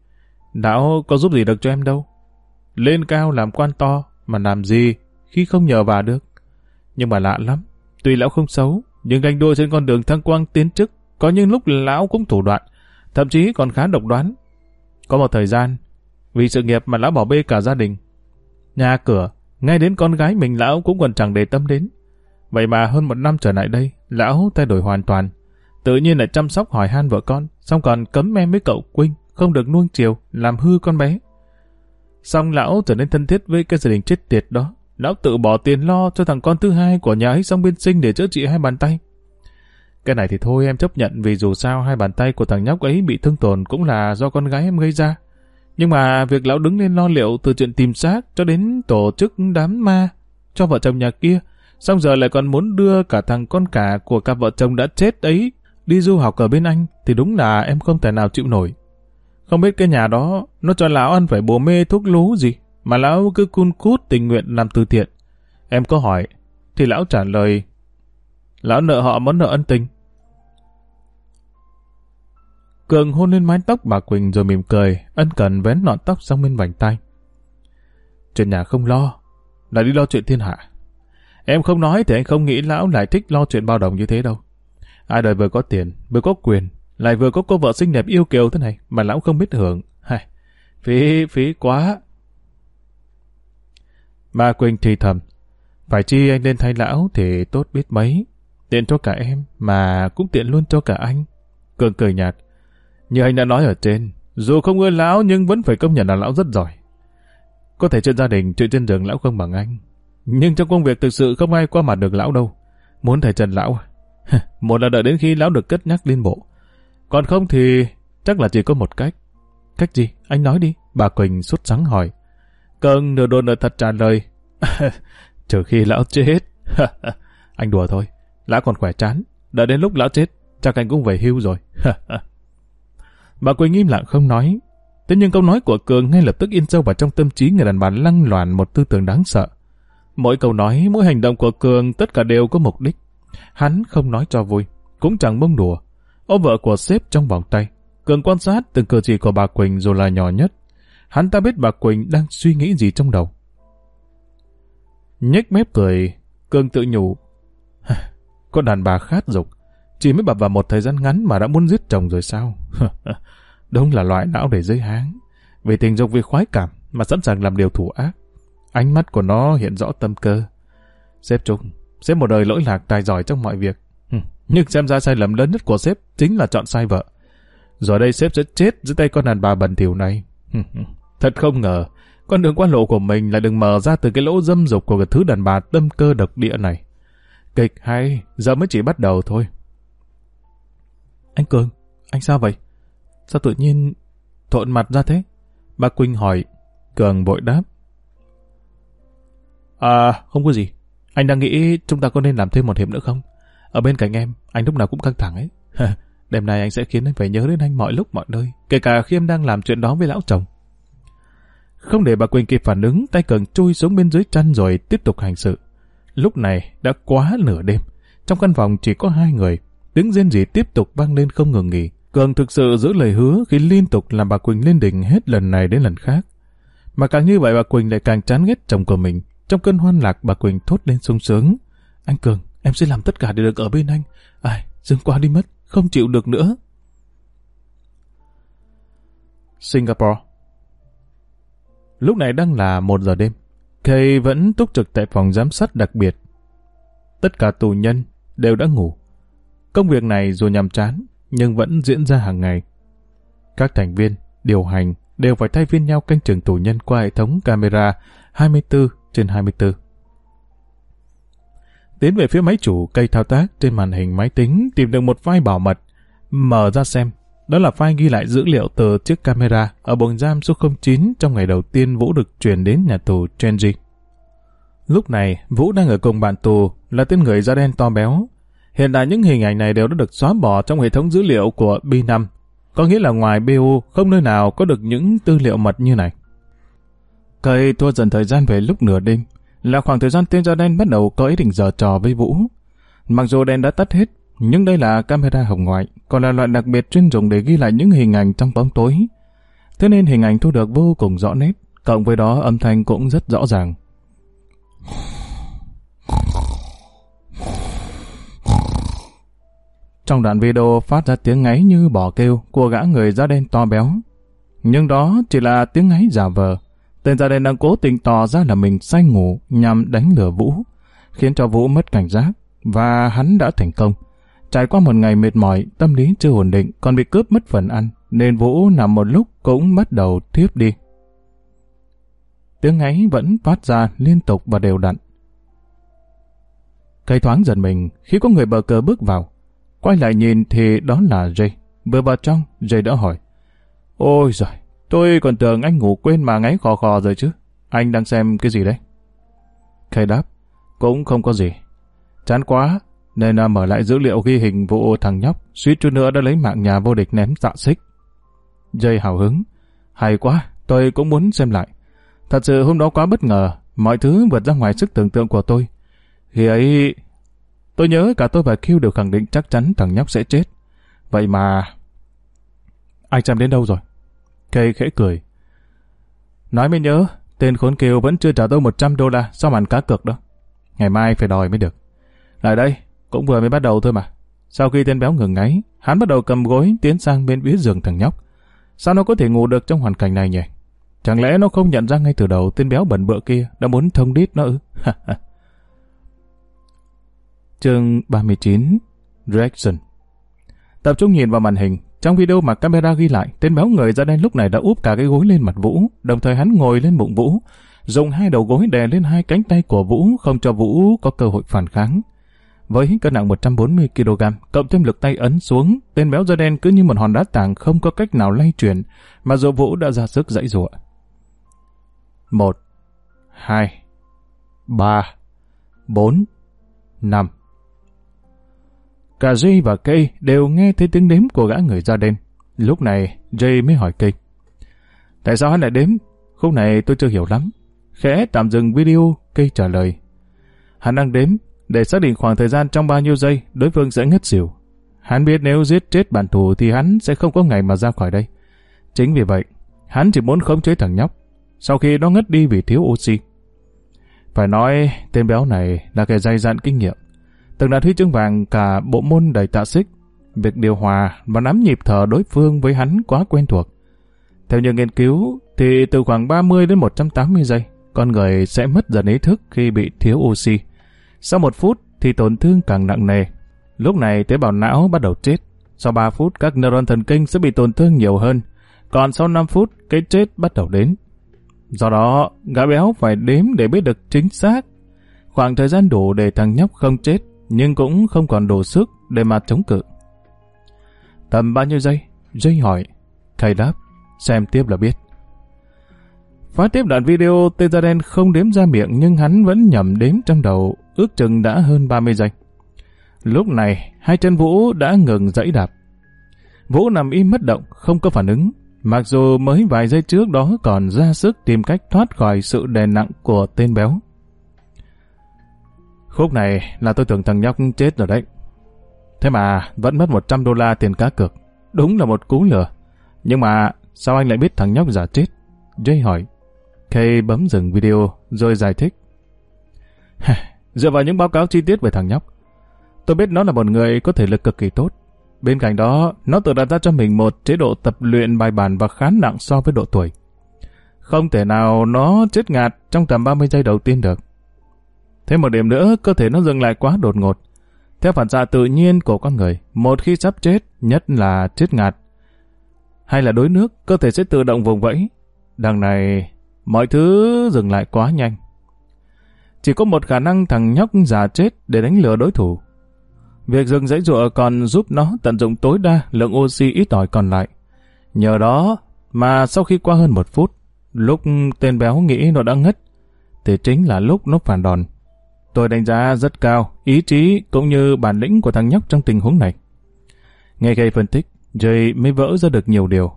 Lão có giúp gì được cho em đâu. Lên cao làm quan to mà làm gì khi không nhờ vả được. Nhưng mà lạ lắm. Tuy lão không xấu, nhưng ganh đua trên con đường thăng quang tiến chức có những lúc lão cũng thủ đoạn, thậm chí còn khá độc đoán. Có một thời gian, vì sự nghiệp mà lão bỏ bê cả gia đình. Nhà cửa, ngay đến con gái mình lão cũng còn chẳng để tâm đến. Vậy mà hơn một năm trở lại đây, lão thay đổi hoàn toàn. Tự nhiên lại chăm sóc hỏi han vợ con, xong còn cấm em với cậu Quynh, không được nuông chiều, làm hư con bé. Xong lão trở nên thân thiết với cái gia đình chết tiệt đó. Lão tự bỏ tiền lo cho thằng con thứ hai của nhà ấy xong bên sinh để chữa trị hai bàn tay. Cái này thì thôi em chấp nhận vì dù sao hai bàn tay của thằng nhóc ấy bị thương tổn cũng là do con gái em gây ra. Nhưng mà việc lão đứng lên lo liệu từ chuyện tìm xác cho đến tổ chức đám ma cho vợ chồng nhà kia, xong giờ lại còn muốn đưa cả thằng con cả của cặp vợ chồng đã chết ấy đi du học ở bên Anh thì đúng là em không thể nào chịu nổi. Không biết cái nhà đó nó cho lão ăn phải bồ mê thuốc lú gì mà lão cứ cun cút tình nguyện làm từ thiện. Em có hỏi thì lão trả lời lão nợ họ món nợ ân tình. Cường hôn lên mái tóc bà Quỳnh rồi mỉm cười, ân cần vén nọn tóc sang bên vành tay. Chuyện nhà không lo, là đi lo chuyện thiên hạ. Em không nói thì anh không nghĩ lão lại thích lo chuyện bao đồng như thế đâu. Ai đời vừa có tiền, vừa có quyền, lại vừa có cô vợ xinh đẹp yêu kiều thế này, mà lão không biết hưởng. Hay, phí, phí quá. Bà Quỳnh thì thầm, phải chi anh lên thay lão thì tốt biết mấy. Tiện cho cả em, mà cũng tiện luôn cho cả anh. Cường cười nhạt. Như anh đã nói ở trên, Dù không ưa lão nhưng vẫn phải công nhận là lão rất giỏi. Có thể trên gia đình, chuyện trên giường lão không bằng anh. Nhưng trong công việc thực sự không ai qua mặt được lão đâu. Muốn thầy Trần lão, à? một là đợi đến khi lão được cất nhắc liên bộ. Còn không thì chắc là chỉ có một cách. Cách gì? Anh nói đi. Bà Quỳnh sốt sắng hỏi. Cơn nửa đồn nửa thật trả lời. Trừ khi lão chết. anh đùa thôi. Lão còn khỏe chán. Đợi đến lúc lão chết, chắc anh cũng về hưu rồi. bà Quỳnh im lặng không nói. Thế nhưng câu nói của Cường ngay lập tức in sâu vào trong tâm trí người đàn bà lăng loàn một tư tưởng đáng sợ. Mỗi câu nói, mỗi hành động của Cường tất cả đều có mục đích. Hắn không nói cho vui, cũng chẳng bông đùa. Ôm vợ của sếp trong vòng tay. Cường quan sát từng cử chỉ của bà Quỳnh dù là nhỏ nhất. Hắn ta biết bà Quỳnh đang suy nghĩ gì trong đầu. Nhếch mép cười, cương tự nhủ. Có đàn bà khát dục, chỉ mới bập vào một thời gian ngắn mà đã muốn giết chồng rồi sao? Đúng là loại não để dưới háng. Vì tình dục vì khoái cảm mà sẵn sàng làm điều thủ ác. Ánh mắt của nó hiện rõ tâm cơ. Sếp Trung, sếp một đời lỗi lạc tài giỏi trong mọi việc. Nhưng xem ra sai lầm lớn nhất của sếp chính là chọn sai vợ. Rồi đây sếp sẽ chết dưới tay con đàn bà bẩn thỉu này. Thật không ngờ, con đường quan lộ của mình lại đừng mở ra từ cái lỗ dâm dục của cái thứ đàn bà tâm cơ độc địa này. Kịch hay, giờ mới chỉ bắt đầu thôi. Anh Cường, anh sao vậy? Sao tự nhiên thộn mặt ra thế? Bà Quỳnh hỏi, Cường vội đáp. À, không có gì. Anh đang nghĩ chúng ta có nên làm thêm một hiệp nữa không? Ở bên cạnh em, anh lúc nào cũng căng thẳng ấy. Đêm nay anh sẽ khiến anh phải nhớ đến anh mọi lúc mọi nơi, kể cả khi em đang làm chuyện đó với lão chồng. Không để bà Quỳnh kịp phản ứng, tay Cường chui xuống bên dưới chăn rồi tiếp tục hành sự. Lúc này đã quá nửa đêm. Trong căn phòng chỉ có hai người. Tiếng rên rỉ tiếp tục vang lên không ngừng nghỉ. Cường thực sự giữ lời hứa khi liên tục làm bà Quỳnh lên đỉnh hết lần này đến lần khác. Mà càng như vậy bà Quỳnh lại càng chán ghét chồng của mình. Trong cơn hoan lạc bà Quỳnh thốt lên sung sướng. Anh Cường, em sẽ làm tất cả để được ở bên anh. Ai, dừng qua đi mất, không chịu được nữa. Singapore Lúc này đang là một giờ đêm. Kay vẫn túc trực tại phòng giám sát đặc biệt. Tất cả tù nhân đều đã ngủ. Công việc này dù nhàm chán, nhưng vẫn diễn ra hàng ngày. Các thành viên, điều hành đều phải thay phiên nhau canh chừng tù nhân qua hệ thống camera 24 trên 24. Tiến về phía máy chủ cây thao tác trên màn hình máy tính tìm được một file bảo mật. Mở ra xem, đó là file ghi lại dữ liệu từ chiếc camera ở buồng giam số 09 trong ngày đầu tiên Vũ được chuyển đến nhà tù Genji. Lúc này, Vũ đang ở cùng bạn tù là tên người da đen to béo. Hiện tại những hình ảnh này đều đã được xóa bỏ trong hệ thống dữ liệu của B5. Có nghĩa là ngoài BU không nơi nào có được những tư liệu mật như này. Cây thua dần thời gian về lúc nửa đêm, là khoảng thời gian tên da đen bắt đầu có ý định giở trò với Vũ. Mặc dù đèn đã tắt hết, nhưng đây là camera hồng ngoại, còn là loại đặc biệt chuyên dùng để ghi lại những hình ảnh trong bóng tối. Thế nên hình ảnh thu được vô cùng rõ nét, cộng với đó âm thanh cũng rất rõ ràng. Trong đoạn video phát ra tiếng ngáy như bỏ kêu của gã người da đen to béo. Nhưng đó chỉ là tiếng ngáy giả vờ. Tên da đen đang cố tình tỏ ra là mình say ngủ nhằm đánh lừa Vũ, khiến cho Vũ mất cảnh giác, và hắn đã thành công. Trải qua một ngày mệt mỏi, tâm lý chưa ổn định, còn bị cướp mất phần ăn, nên Vũ nằm một lúc cũng bắt đầu thiếp đi. Tiếng ngáy vẫn phát ra liên tục và đều đặn. Cây thoáng giật mình khi có người bờ cờ bước vào. Quay lại nhìn thì đó là Jay. Vừa vào trong, Jay đã hỏi. Ôi giời, tôi còn tưởng anh ngủ quên mà ngáy khò khò rồi chứ. Anh đang xem cái gì đấy? Cây đáp, cũng không có gì. Chán quá, nên mở lại dữ liệu ghi hình vụ thằng nhóc, suýt chút nữa đã lấy mạng nhà vô địch ném dạ xích. Jay hào hứng. Hay quá, tôi cũng muốn xem lại. Thật sự hôm đó quá bất ngờ, mọi thứ vượt ra ngoài sức tưởng tượng của tôi. Khi ấy, tôi nhớ cả tôi và Q đều khẳng định chắc chắn thằng nhóc sẽ chết. Vậy mà... Anh chăm đến đâu rồi? Kay khẽ cười. Nói mới nhớ, tên khốn Kiều vẫn chưa trả tôi 100 đô la sau màn cá cược đó. Ngày mai phải đòi mới được. Lại đây, cũng vừa mới bắt đầu thôi mà. Sau khi tên béo ngừng ngáy, hắn bắt đầu cầm gối tiến sang bên phía giường thằng nhóc. Sao nó có thể ngủ được trong hoàn cảnh này nhỉ? Chẳng lẽ nó không nhận ra ngay từ đầu tên béo bẩn bựa kia đã muốn thông đít nó ư? Chương 39 Reaction Tập trung nhìn vào màn hình, Trong video mà camera ghi lại, tên béo người da đen lúc này đã úp cả cái gối lên mặt Vũ, đồng thời hắn ngồi lên bụng Vũ, dùng hai đầu gối đè lên hai cánh tay của Vũ không cho Vũ có cơ hội phản kháng. Với cân nặng 140kg, cộng thêm lực tay ấn xuống, tên béo da đen cứ như một hòn đá tảng không có cách nào lay chuyển, mà dù Vũ đã ra sức dãy dụa. Một, hai, ba, bốn, năm. Cả Jay và Kay đều nghe thấy tiếng đếm của gã người da đen. Lúc này, Jay mới hỏi Kay. Tại sao hắn lại đếm? Khúc này tôi chưa hiểu lắm. Khẽ tạm dừng video, Kay trả lời. Hắn đang đếm, để xác định khoảng thời gian trong bao nhiêu giây đối phương sẽ ngất xỉu. Hắn biết nếu giết chết bản thù thì hắn sẽ không có ngày mà ra khỏi đây. Chính vì vậy, hắn chỉ muốn khống chế thằng nhóc, sau khi nó ngất đi vì thiếu oxy. Phải nói, tên béo này là kẻ dày dặn kinh nghiệm. Từng đạt huy chương vàng cả bộ môn đầy tạ xích. Việc điều hòa và nắm nhịp thở đối phương với hắn quá quen thuộc. Theo những nghiên cứu, thì từ khoảng 30 đến 180 giây, con người sẽ mất dần ý thức khi bị thiếu oxy. Sau một phút thì tổn thương càng nặng nề. Lúc này tế bào não bắt đầu chết. Sau 3 phút các neuron thần kinh sẽ bị tổn thương nhiều hơn. Còn sau 5 phút cái chết bắt đầu đến. Do đó, gã béo phải đếm để biết được chính xác. Khoảng thời gian đủ để thằng nhóc không chết, nhưng cũng không còn đủ sức để mà chống cự. Tầm bao nhiêu giây? Jay hỏi. thầy đáp. Xem tiếp là biết. Phát tiếp đoạn video, tên đen không đếm ra miệng nhưng hắn vẫn nhầm đếm trong đầu, ước chừng đã hơn 30 giây. Lúc này, hai chân Vũ đã ngừng dãy đạp. Vũ nằm im mất động, không có phản ứng, mặc dù mới vài giây trước đó còn ra sức tìm cách thoát khỏi sự đè nặng của tên béo. Khúc này là tôi tưởng thằng nhóc chết rồi đấy. Thế mà vẫn mất 100 đô la tiền cá cược. Đúng là một cú lừa. Nhưng mà sao anh lại biết thằng nhóc giả chết? Jay hỏi. Kay bấm dừng video rồi giải thích. Dựa vào những báo cáo chi tiết về thằng nhóc, tôi biết nó là một người có thể lực cực kỳ tốt. Bên cạnh đó, nó tự đặt ra cho mình một chế độ tập luyện bài bản và khá nặng so với độ tuổi. Không thể nào nó chết ngạt trong tầm 30 giây đầu tiên được. Thêm một điểm nữa, cơ thể nó dừng lại quá đột ngột. Theo phản xạ tự nhiên của con người, một khi sắp chết, nhất là chết ngạt, hay là đuối nước, cơ thể sẽ tự động vùng vẫy. Đằng này, mọi thứ dừng lại quá nhanh. Chỉ có một khả năng thằng nhóc già chết để đánh lừa đối thủ. Việc dừng dãy rụa còn giúp nó tận dụng tối đa lượng oxy ít ỏi còn lại. Nhờ đó mà sau khi qua hơn một phút, lúc tên béo nghĩ nó đã ngất, thì chính là lúc nó phản đòn. Tôi đánh giá rất cao ý chí cũng như bản lĩnh của thằng nhóc trong tình huống này. Nghe gây phân tích, Jay mới vỡ ra được nhiều điều.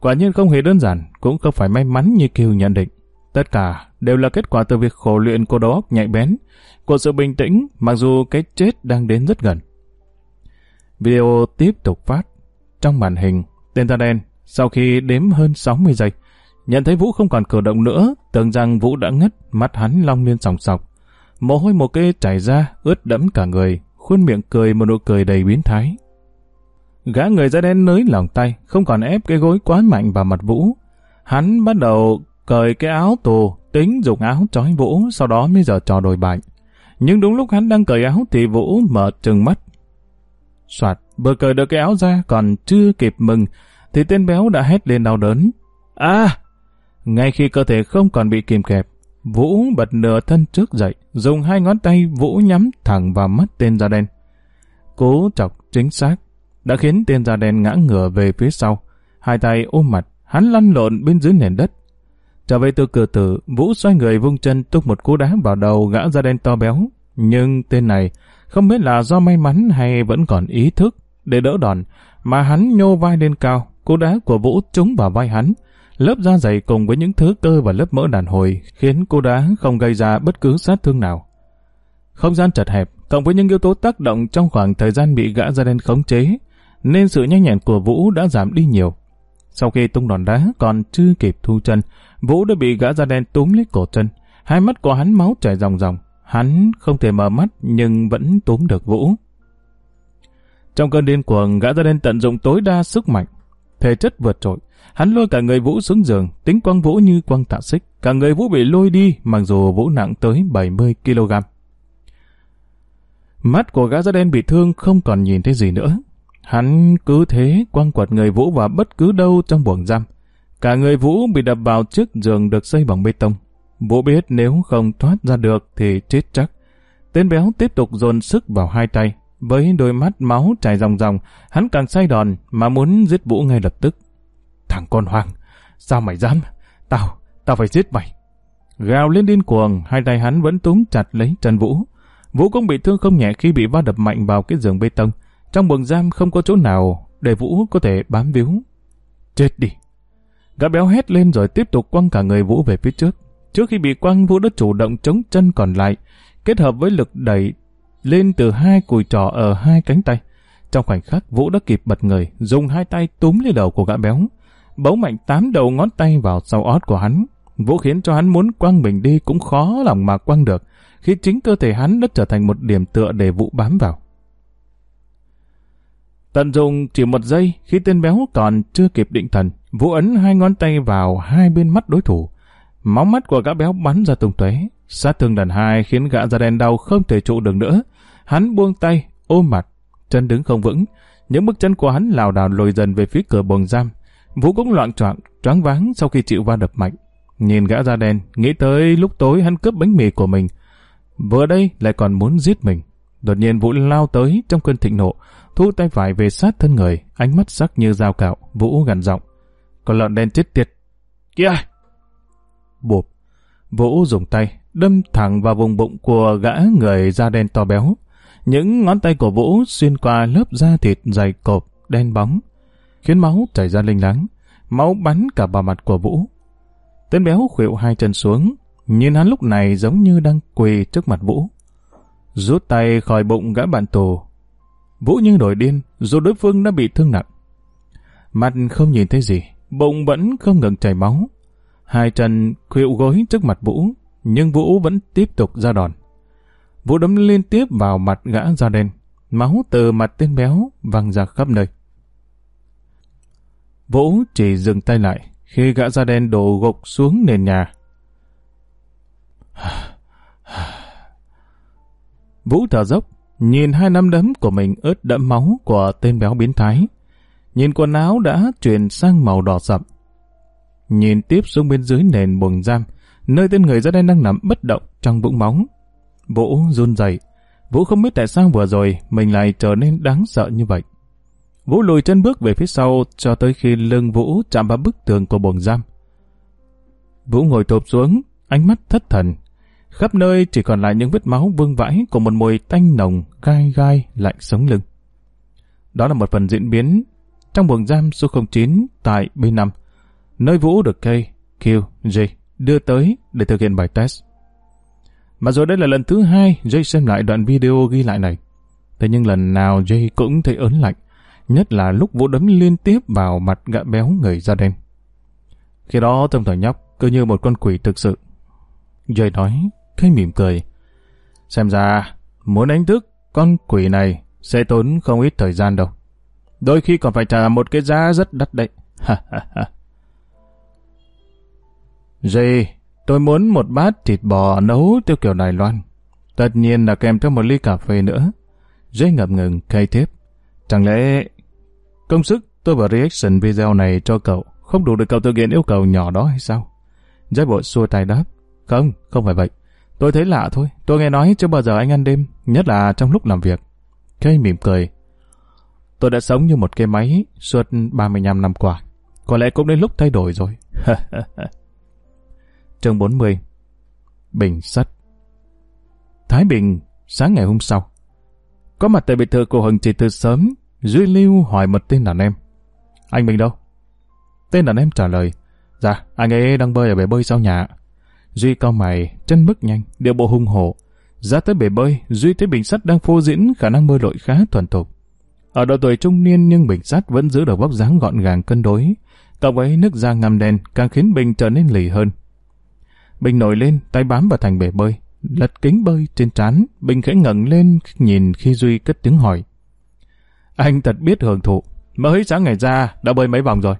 Quả nhiên không hề đơn giản, cũng không phải may mắn như Kiều nhận định. Tất cả đều là kết quả từ việc khổ luyện của đầu óc nhạy bén, của sự bình tĩnh mặc dù cái chết đang đến rất gần. Video tiếp tục phát. Trong màn hình, tên da đen, sau khi đếm hơn 60 giây, nhận thấy Vũ không còn cử động nữa, tưởng rằng Vũ đã ngất, mắt hắn long lên sòng sọc. Mồ hôi một kê chảy ra, ướt đẫm cả người, khuôn miệng cười một nụ cười đầy biến thái. Gã người da đen nới lòng tay, không còn ép cái gối quá mạnh vào mặt Vũ. Hắn bắt đầu cởi cái áo tù, tính dùng áo trói Vũ, sau đó mới giờ trò đổi bại. Nhưng đúng lúc hắn đang cởi áo thì Vũ mở trừng mắt. Soạt, vừa cởi được cái áo ra còn chưa kịp mừng, thì tên béo đã hét lên đau đớn. À! Ngay khi cơ thể không còn bị kìm kẹp, Vũ bật nửa thân trước dậy, dùng hai ngón tay Vũ nhắm thẳng vào mắt tên da đen. Cố chọc chính xác, đã khiến tên da đen ngã ngửa về phía sau. Hai tay ôm mặt, hắn lăn lộn bên dưới nền đất. Trở về từ cửa tử, Vũ xoay người vung chân tung một cú đá vào đầu gã da đen to béo. Nhưng tên này không biết là do may mắn hay vẫn còn ý thức để đỡ đòn, mà hắn nhô vai lên cao, cú đá của Vũ trúng vào vai hắn, Lớp da dày cùng với những thứ cơ và lớp mỡ đàn hồi khiến cú đá không gây ra bất cứ sát thương nào. Không gian chật hẹp, cộng với những yếu tố tác động trong khoảng thời gian bị gã da đen khống chế, nên sự nhanh nhẹn của Vũ đã giảm đi nhiều. Sau khi tung đòn đá còn chưa kịp thu chân, Vũ đã bị gã da đen túm lấy cổ chân. Hai mắt của hắn máu chảy ròng ròng. Hắn không thể mở mắt nhưng vẫn túm được Vũ. Trong cơn điên cuồng, gã da đen tận dụng tối đa sức mạnh. Thể chất vượt trội, Hắn lôi cả người Vũ xuống giường, tính quăng Vũ như quăng tạ xích. Cả người Vũ bị lôi đi, mặc dù Vũ nặng tới 70 kg. Mắt của gã da đen bị thương không còn nhìn thấy gì nữa. Hắn cứ thế quăng quật người Vũ vào bất cứ đâu trong buồng giam. Cả người Vũ bị đập vào chiếc giường được xây bằng bê tông. Vũ biết nếu không thoát ra được thì chết chắc. Tên béo tiếp tục dồn sức vào hai tay. Với đôi mắt máu chảy ròng ròng, hắn càng say đòn mà muốn giết Vũ ngay lập tức. Thằng con hoang, sao mày dám? Tao, tao phải giết mày. Gào lên điên cuồng, hai tay hắn vẫn túm chặt lấy chân Vũ. Vũ cũng bị thương không nhẹ khi bị va đập mạnh vào cái giường bê tông. Trong buồng giam không có chỗ nào để Vũ có thể bám víu. Chết đi! Gã béo hét lên rồi tiếp tục quăng cả người Vũ về phía trước. Trước khi bị quăng, Vũ đã chủ động chống chân còn lại, kết hợp với lực đẩy lên từ hai cùi trò ở hai cánh tay. Trong khoảnh khắc, Vũ đã kịp bật người, dùng hai tay túm lấy đầu của gã béo. Bấu mạnh tám đầu ngón tay vào sau ót của hắn. Vũ khiến cho hắn muốn quăng mình đi cũng khó lòng mà quăng được, khi chính cơ thể hắn đã trở thành một điểm tựa để Vũ bám vào. Tận dụng chỉ một giây khi tên béo còn chưa kịp định thần, Vũ ấn hai ngón tay vào hai bên mắt đối thủ. Máu mắt của gã béo bắn ra tung tuế. Sát thương lần hai khiến gã da đen đau không thể trụ được nữa. Hắn buông tay, ôm mặt, chân đứng không vững. Những bước chân của hắn lảo đảo lùi dần về phía cửa buồng giam. Vũ cũng loạn choạng, choáng váng sau khi chịu va đập mạnh. Nhìn gã da đen, nghĩ tới lúc tối hắn cướp bánh mì của mình. Vừa đây lại còn muốn giết mình. Đột nhiên Vũ lao tới trong cơn thịnh nộ, thu tay phải về sát thân người, ánh mắt sắc như dao cạo, Vũ gần giọng. Con lợn đen chết tiệt. Kia! Bụp. Vũ dùng tay, đâm thẳng vào vùng bụng của gã người da đen to béo. Những ngón tay của Vũ xuyên qua lớp da thịt dày cộp, đen bóng, khiến máu chảy ra linh láng. Máu bắn cả vào mặt của Vũ. Tên béo khuỵu hai chân xuống, nhìn hắn lúc này giống như đang quỳ trước mặt Vũ. Rút tay khỏi bụng gã bạn tù. Vũ như nổi điên, dù đối phương đã bị thương nặng. Mặt không nhìn thấy gì, bụng vẫn không ngừng chảy máu. Hai chân khuỵu gối trước mặt Vũ, nhưng Vũ vẫn tiếp tục ra đòn. Vũ đấm liên tiếp vào mặt gã da đen, máu từ mặt tên béo văng ra khắp nơi. Vũ chỉ dừng tay lại khi gã da đen đổ gục xuống nền nhà. Vũ thở dốc, nhìn hai nắm đấm của mình ướt đẫm máu của tên béo biến thái. Nhìn quần áo đã chuyển sang màu đỏ sậm. Nhìn tiếp xuống bên dưới nền buồng giam, nơi tên người da đen đang nằm bất động trong vũng máu. Vũ run rẩy. Vũ không biết tại sao vừa rồi mình lại trở nên đáng sợ như vậy. Vũ lùi chân bước về phía sau cho tới khi lưng Vũ chạm vào bức tường của buồng giam. Vũ ngồi thụp xuống, ánh mắt thất thần. Khắp nơi chỉ còn lại những vết máu vương vãi của một mùi tanh nồng, gai gai, lạnh sống lưng. Đó là một phần diễn biến trong buồng giam số 09 tại B5, nơi Vũ được K, Q, J đưa tới để thực hiện bài test. Mà rồi đây là lần thứ hai Jay xem lại đoạn video ghi lại này. Thế nhưng lần nào Jay cũng thấy ớn lạnh, nhất là lúc Vũ đấm liên tiếp vào mặt gã béo người da đen. Khi đó trông thằng nhóc cứ như một con quỷ thực sự. Jay nói, khẽ mỉm cười. Xem ra, muốn đánh thức con quỷ này sẽ tốn không ít thời gian đâu. Đôi khi còn phải trả một cái giá rất đắt đấy. Ha ha ha. Tôi muốn một bát thịt bò nấu theo kiểu Đài Loan. Tất nhiên là kèm theo một ly cà phê nữa. Jay ngập ngừng khai tiếp. Chẳng lẽ công sức tôi và reaction video này cho cậu không đủ để cậu thực hiện yêu cầu nhỏ đó hay sao? Jay bộ xua tay đáp. Không, không phải vậy. Tôi thấy lạ thôi. Tôi nghe nói chưa bao giờ anh ăn đêm, nhất là trong lúc làm việc. Kay mỉm cười. Tôi đã sống như một cái máy suốt 35 năm qua. Có lẽ cũng đến lúc thay đổi rồi. Chương 40 Bình sắt Thái Bình, sáng ngày hôm sau. Có mặt tại biệt thự của Hồng chỉ từ sớm, Duy Lưu hỏi một tên đàn em. Anh Bình đâu? Tên đàn em trả lời. Dạ, anh ấy đang bơi ở bể bơi sau nhà. Duy cao mày, chân bước nhanh, điệu bộ hung hổ. Ra tới bể bơi, Duy thấy Bình Sắt đang phô diễn khả năng bơi lội khá thuần thục. Ở độ tuổi trung niên nhưng Bình Sắt vẫn giữ được vóc dáng gọn gàng cân đối. Cộng với nước da ngăm đen càng khiến Bình trở nên lì hơn. Bình nổi lên, tay bám vào thành bể bơi. Lật kính bơi trên trán, Bình khẽ ngẩng lên nhìn khi Duy cất tiếng hỏi. Anh thật biết hưởng thụ, mới sáng ngày ra đã bơi mấy vòng rồi.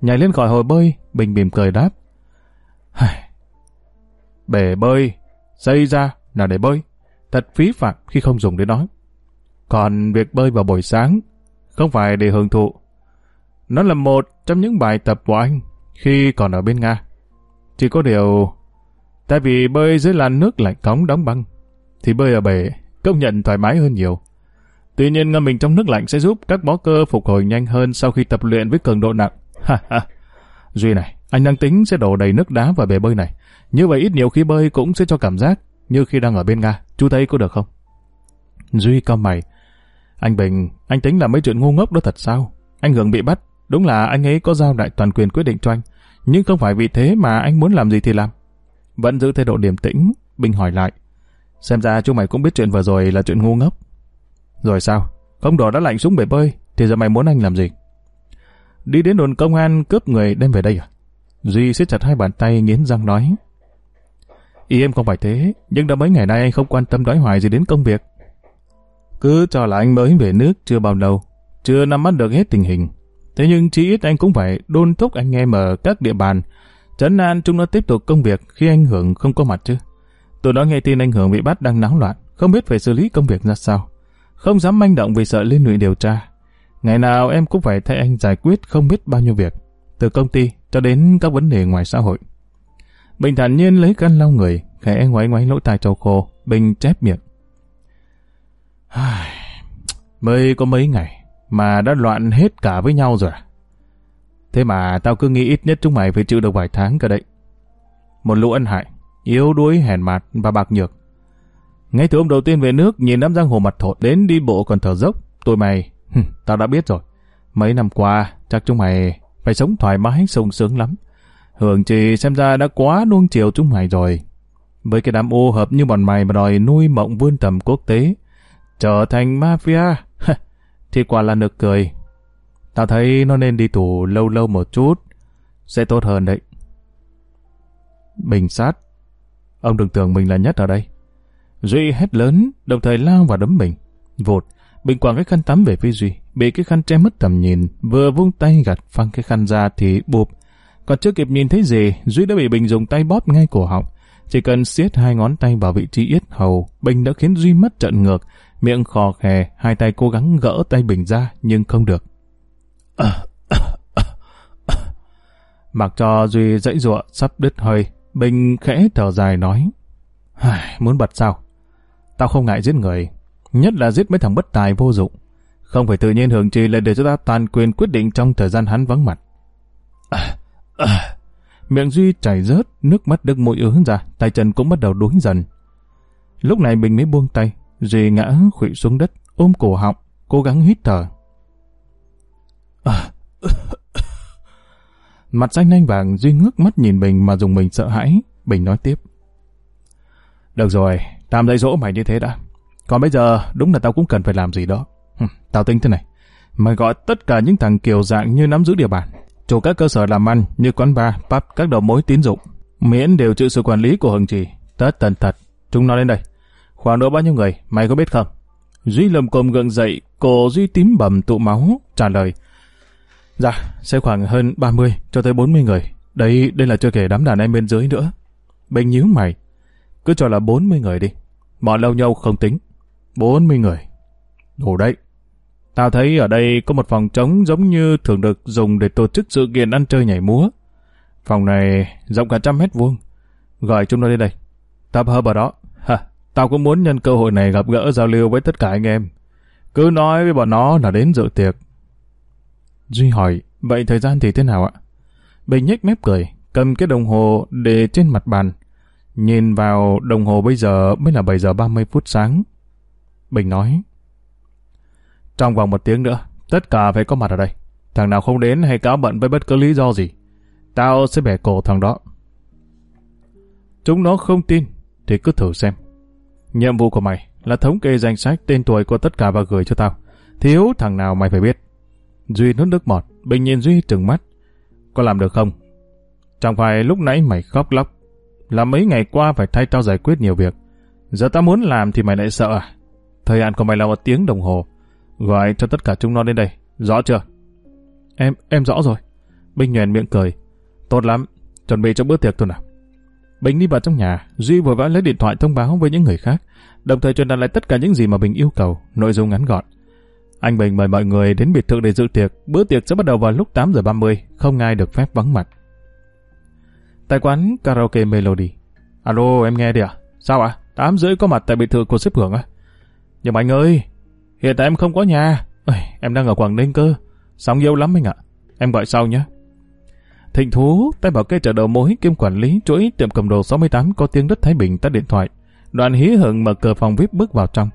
Nhảy lên khỏi hồ bơi, Bình mỉm cười đáp. Bể bơi, xây ra là để bơi. Thật phí phạm khi không dùng để nói. Còn việc bơi vào buổi sáng, không phải để hưởng thụ. Nó là một trong những bài tập của anh khi còn ở bên Nga. Chỉ có điều, tại vì bơi dưới làn nước lạnh cống đóng băng, thì bơi ở bể công nhận thoải mái hơn nhiều. Tuy nhiên ngâm mình trong nước lạnh sẽ giúp các bó cơ phục hồi nhanh hơn sau khi tập luyện với cường độ nặng. Ha ha. Duy này, anh đang tính sẽ đổ đầy nước đá vào bể bơi này. Như vậy ít nhiều khi bơi cũng sẽ cho cảm giác như khi đang ở bên Nga. Chú thấy có được không? Duy cao mày. Anh Bình, anh tính là mấy chuyện ngu ngốc đó thật sao? Anh Hưởng bị bắt. Đúng là anh ấy có giao đại toàn quyền quyết định cho anh. Nhưng không phải vì thế mà anh muốn làm gì thì làm. Vẫn giữ thái độ điềm tĩnh, Bình hỏi lại. Xem ra chú mày cũng biết chuyện vừa rồi là chuyện ngu ngốc. Rồi sao? Công đồ đã lạnh xuống bể bơi, thì giờ mày muốn anh làm gì? Đi đến đồn công an cướp người đem về đây à? Duy siết chặt hai bàn tay nghiến răng nói. Ý em không phải thế, nhưng đã mấy ngày nay anh không quan tâm đói hoài gì đến công việc. Cứ cho là anh mới về nước chưa bao lâu, chưa nắm bắt được hết tình hình. Thế nhưng chỉ ít anh cũng phải đôn thúc anh em ở các địa bàn, chấn an chúng nó tiếp tục công việc khi anh Hưởng không có mặt chứ. Tôi nói nghe tin anh Hưởng bị bắt đang náo loạn, không biết phải xử lý công việc ra sao. Không dám manh động vì sợ liên lụy điều tra. Ngày nào em cũng phải thay anh giải quyết không biết bao nhiêu việc, từ công ty cho đến các vấn đề ngoài xã hội. Bình thản nhiên lấy khăn lau người, khẽ ngoáy ngoáy lỗ tai trâu khô, Bình chép miệng. Mới có mấy ngày mà đã loạn hết cả với nhau rồi à? Thế mà tao cứ nghĩ ít nhất chúng mày phải chịu được vài tháng cơ đấy. Một lũ ân hại, yếu đuối, hèn mạt và bạc nhược. Ngay từ hôm đầu tiên về nước, nhìn đám giang hồ mặt thột đến đi bộ còn thở dốc. Tụi mày, tao đã biết rồi. Mấy năm qua, chắc chúng mày phải sống thoải mái, sung sướng lắm. Hưởng trì xem ra đã quá nuông chiều chúng mày rồi. Với cái đám ô hợp như bọn mày mà đòi nuôi mộng vươn tầm quốc tế, trở thành mafia, thì quả là nực cười. Tao thấy nó nên đi tù lâu lâu một chút, sẽ tốt hơn đấy. Bình sát, ông đừng tưởng mình là nhất ở đây. Duy hét lớn, đồng thời lao vào đấm Bình. vột Bình quàng cái khăn tắm về phía Duy, bị cái khăn che mất tầm nhìn, vừa vung tay gạt phăng cái khăn ra thì bụp. Còn chưa kịp nhìn thấy gì, Duy đã bị Bình dùng tay bóp ngay cổ họng. Chỉ cần siết hai ngón tay vào vị trí yết hầu, Bình đã khiến Duy mất trận ngược, miệng khò khè, hai tay cố gắng gỡ tay Bình ra nhưng không được. Mặc cho Duy dãy ruộng sắp đứt hơi, Bình khẽ thở dài nói. Muốn bật sao? Tao không ngại giết người, nhất là giết mấy thằng bất tài vô dụng. Không phải tự nhiên hưởng trì lại để cho ta toàn quyền quyết định trong thời gian hắn vắng mặt. À, à. Miệng Duy chảy rớt, nước mắt đứt mũi ứa ra, tay chân cũng bắt đầu đuối dần. Lúc này mình mới buông tay, Duy ngã khủy xuống đất, ôm cổ họng, cố gắng hít thở. À, Mặt xanh nanh vàng Duy ngước mắt nhìn Bình mà dùng mình sợ hãi. Bình nói tiếp. Được rồi, tạm dạy dỗ mày như thế đã. Còn bây giờ, đúng là tao cũng cần phải làm gì đó. Hừm, tao tính thế này. Mày gọi tất cả những thằng kiều dạng như nắm giữ địa bàn. Chủ các cơ sở làm ăn như quán bar, pub, các đầu mối tín dụng. Miễn đều chịu sự quản lý của hưng Trì. Tất tần thật. Chúng nó lên đây. Khoảng độ bao nhiêu người, mày có biết không? Duy lầm cồm gượng dậy, cổ Duy tím bầm tụ máu, trả lời. Dạ, sẽ khoảng hơn 30 cho tới 40 người. Đây, đây là chưa kể đám đàn em bên dưới nữa. Bình nhíu mày. Cứ cho là 40 người đi. Bọn lâu nhau không tính. 40 người. Đủ đấy. Tao thấy ở đây có một phòng trống giống như thường được dùng để tổ chức sự kiện ăn chơi nhảy múa. Phòng này rộng cả trăm mét vuông. Gọi chúng nó đi đây. Tập hợp ở đó. Ha, tao cũng muốn nhân cơ hội này gặp gỡ giao lưu với tất cả anh em. Cứ nói với bọn nó là đến dự tiệc. Duy hỏi, vậy thời gian thì thế nào ạ? Bình nhếch mép cười, cầm cái đồng hồ để trên mặt bàn. Nhìn vào đồng hồ bây giờ mới là 7 giờ 30 phút sáng. Bình nói, trong vòng một tiếng nữa, tất cả phải có mặt ở đây. Thằng nào không đến hay cáo bận với bất cứ lý do gì, tao sẽ bẻ cổ thằng đó. Chúng nó không tin, thì cứ thử xem. Nhiệm vụ của mày là thống kê danh sách tên tuổi của tất cả và gửi cho tao. Thiếu thằng nào mày phải biết. Duy nuốt nước bọt, Bình nhìn Duy trừng mắt. Có làm được không? Chẳng phải lúc nãy mày khóc lóc. Là mấy ngày qua phải thay tao giải quyết nhiều việc. Giờ tao muốn làm thì mày lại sợ à? Thời hạn của mày là một tiếng đồng hồ. Gọi cho tất cả chúng nó đến đây. Rõ chưa? Em, em rõ rồi. Bình nhoèn miệng cười. Tốt lắm, chuẩn bị cho bữa tiệc thôi nào. Bình đi vào trong nhà, Duy vội vã lấy điện thoại thông báo với những người khác, đồng thời truyền đạt lại tất cả những gì mà Bình yêu cầu, nội dung ngắn gọn. Anh Bình mời mọi người đến biệt thự để dự tiệc. Bữa tiệc sẽ bắt đầu vào lúc 8 giờ 30, không ai được phép vắng mặt. Tại quán karaoke Melody. Alo, em nghe đi à? Sao ạ? À? 8 rưỡi có mặt tại biệt thự của sếp hưởng à? Nhưng mà anh ơi, hiện tại em không có nhà. Ôi, em đang ở Quảng Ninh cơ. Sóng yêu lắm anh ạ. Em gọi sau nhé. Thịnh Thú, tay bảo kê chợ đầu mối kiêm quản lý chuỗi tiệm cầm đồ 68 có tiếng đất Thái Bình tắt điện thoại. Đoàn hí hưởng mở cửa phòng VIP bước vào trong.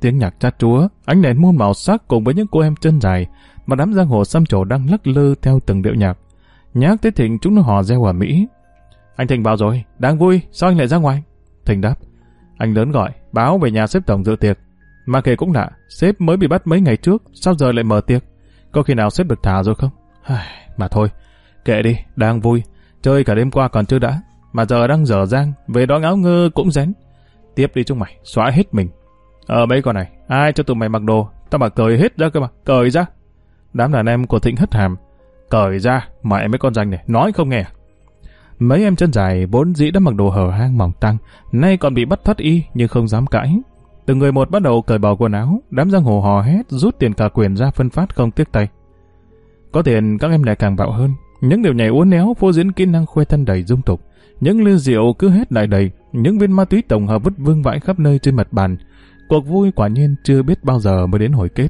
Tiếng nhạc chát chúa, ánh đèn muôn màu sắc cùng với những cô em chân dài mà đám giang hồ xăm trổ đang lắc lư theo từng điệu nhạc. Nhắc tới Thịnh chúng nó hò reo ở Mỹ. Anh Thịnh bảo rồi, đang vui, sao anh lại ra ngoài? Thịnh đáp, anh lớn gọi, báo về nhà xếp tổng dự tiệc. Mà kể cũng lạ, sếp mới bị bắt mấy ngày trước, sao giờ lại mở tiệc? Có khi nào sếp được thả rồi không? mà thôi, kệ đi, đang vui. Chơi cả đêm qua còn chưa đã. Mà giờ đang dở dang, về đó ngáo ngơ cũng rén. Tiếp đi chúng mày, xóa hết mình. Ờ mấy con này, ai cho tụi mày mặc đồ? Tao bảo cởi hết ra cơ mà, cởi ra. Đám đàn em của Thịnh hất hàm. Cởi ra, mà em mấy con danh này, nói không nghe. À? Mấy em chân dài vốn dĩ đã mặc đồ hở hang mỏng tăng, nay còn bị bắt thoát y nhưng không dám cãi. Từng người một bắt đầu cởi bỏ quần áo, đám giang hồ hò hét rút tiền cả quyền ra phân phát không tiếc tay. Có tiền các em lại càng bạo hơn, những điều nhảy uốn éo phô diễn kỹ năng khoe thân đầy dung tục, những ly rượu cứ hết lại đầy, những viên ma túy tổng hợp vứt vương vãi khắp nơi trên mặt bàn. Cuộc vui quả nhiên chưa biết bao giờ mới đến hồi kết.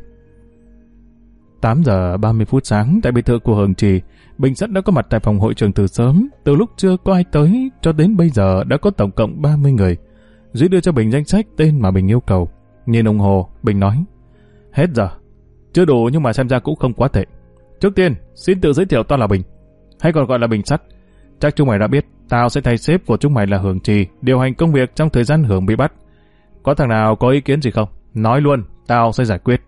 8 giờ 30 phút sáng tại biệt thự của Hường Trì, Bình Sắt đã có mặt tại phòng hội trường từ sớm, từ lúc chưa có ai tới cho đến bây giờ đã có tổng cộng 30 người. Duy đưa cho Bình danh sách tên mà Bình yêu cầu. Nhìn đồng hồ, Bình nói, hết giờ. Chưa đủ nhưng mà xem ra cũng không quá tệ. Trước tiên, xin tự giới thiệu tao là Bình, hay còn gọi là Bình Sắt. Chắc chúng mày đã biết, tao sẽ thay sếp của chúng mày là Hưởng Trì, điều hành công việc trong thời gian Hưởng bị bắt. Có thằng nào có ý kiến gì không? Nói luôn, tao sẽ giải quyết.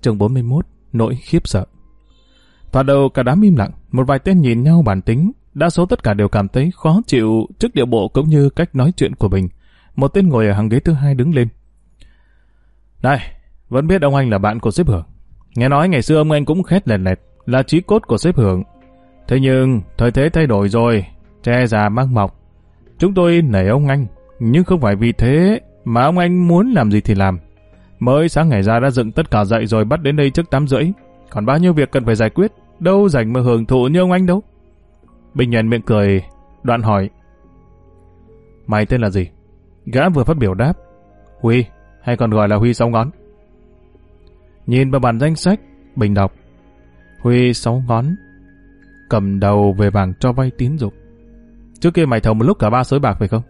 Chương 41, nỗi khiếp sợ. Thoạt đầu cả đám im lặng, một vài tên nhìn nhau bản tính, đa số tất cả đều cảm thấy khó chịu trước điệu bộ cũng như cách nói chuyện của mình. Một tên ngồi ở hàng ghế thứ hai đứng lên. Này, vẫn biết ông anh là bạn của sếp Hưởng. Nghe nói ngày xưa ông anh cũng khét lẹt lẹt, là trí cốt của sếp Hưởng. Thế nhưng, thời thế thay đổi rồi, che già mang mọc. Chúng tôi nể ông anh, nhưng không phải vì thế mà ông anh muốn làm gì thì làm. Mới sáng ngày ra đã dựng tất cả dậy rồi bắt đến đây trước 8 rưỡi. Còn bao nhiêu việc cần phải giải quyết, đâu dành mà hưởng thụ như ông anh đâu. Bình nhàn miệng cười, đoạn hỏi. Mày tên là gì? Gã vừa phát biểu đáp. Huy, hay còn gọi là Huy sáu ngón. Nhìn vào bản danh sách, Bình đọc. Huy sáu ngón, cầm đầu về bảng cho vay tín dụng. Trước kia mày thầu một lúc cả ba sới bạc phải không?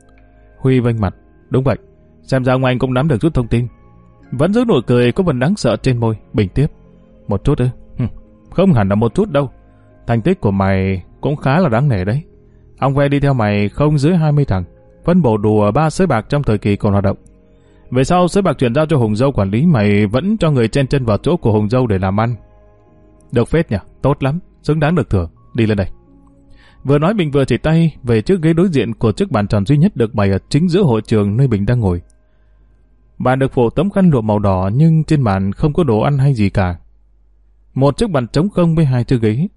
Huy vênh mặt, đúng vậy. Xem ra ông anh cũng nắm được chút thông tin. Vẫn giữ nụ cười có phần đáng sợ trên môi, bình tiếp. Một chút ư? Không hẳn là một chút đâu. Thành tích của mày cũng khá là đáng nể đấy. Ông ve đi theo mày không dưới 20 thằng, phân bổ đủ ba sới bạc trong thời kỳ còn hoạt động. Về sau sới bạc chuyển giao cho Hùng Dâu quản lý mày vẫn cho người chen chân vào chỗ của Hùng Dâu để làm ăn. Được phết nhỉ, tốt lắm, xứng đáng được thưởng, đi lên đây. Vừa nói Bình vừa chỉ tay về chiếc ghế đối diện của chiếc bàn tròn duy nhất được bày ở chính giữa hội trường nơi Bình đang ngồi. Bàn được phủ tấm khăn lụa màu đỏ nhưng trên bàn không có đồ ăn hay gì cả. Một chiếc bàn trống không với hai chiếc ghế.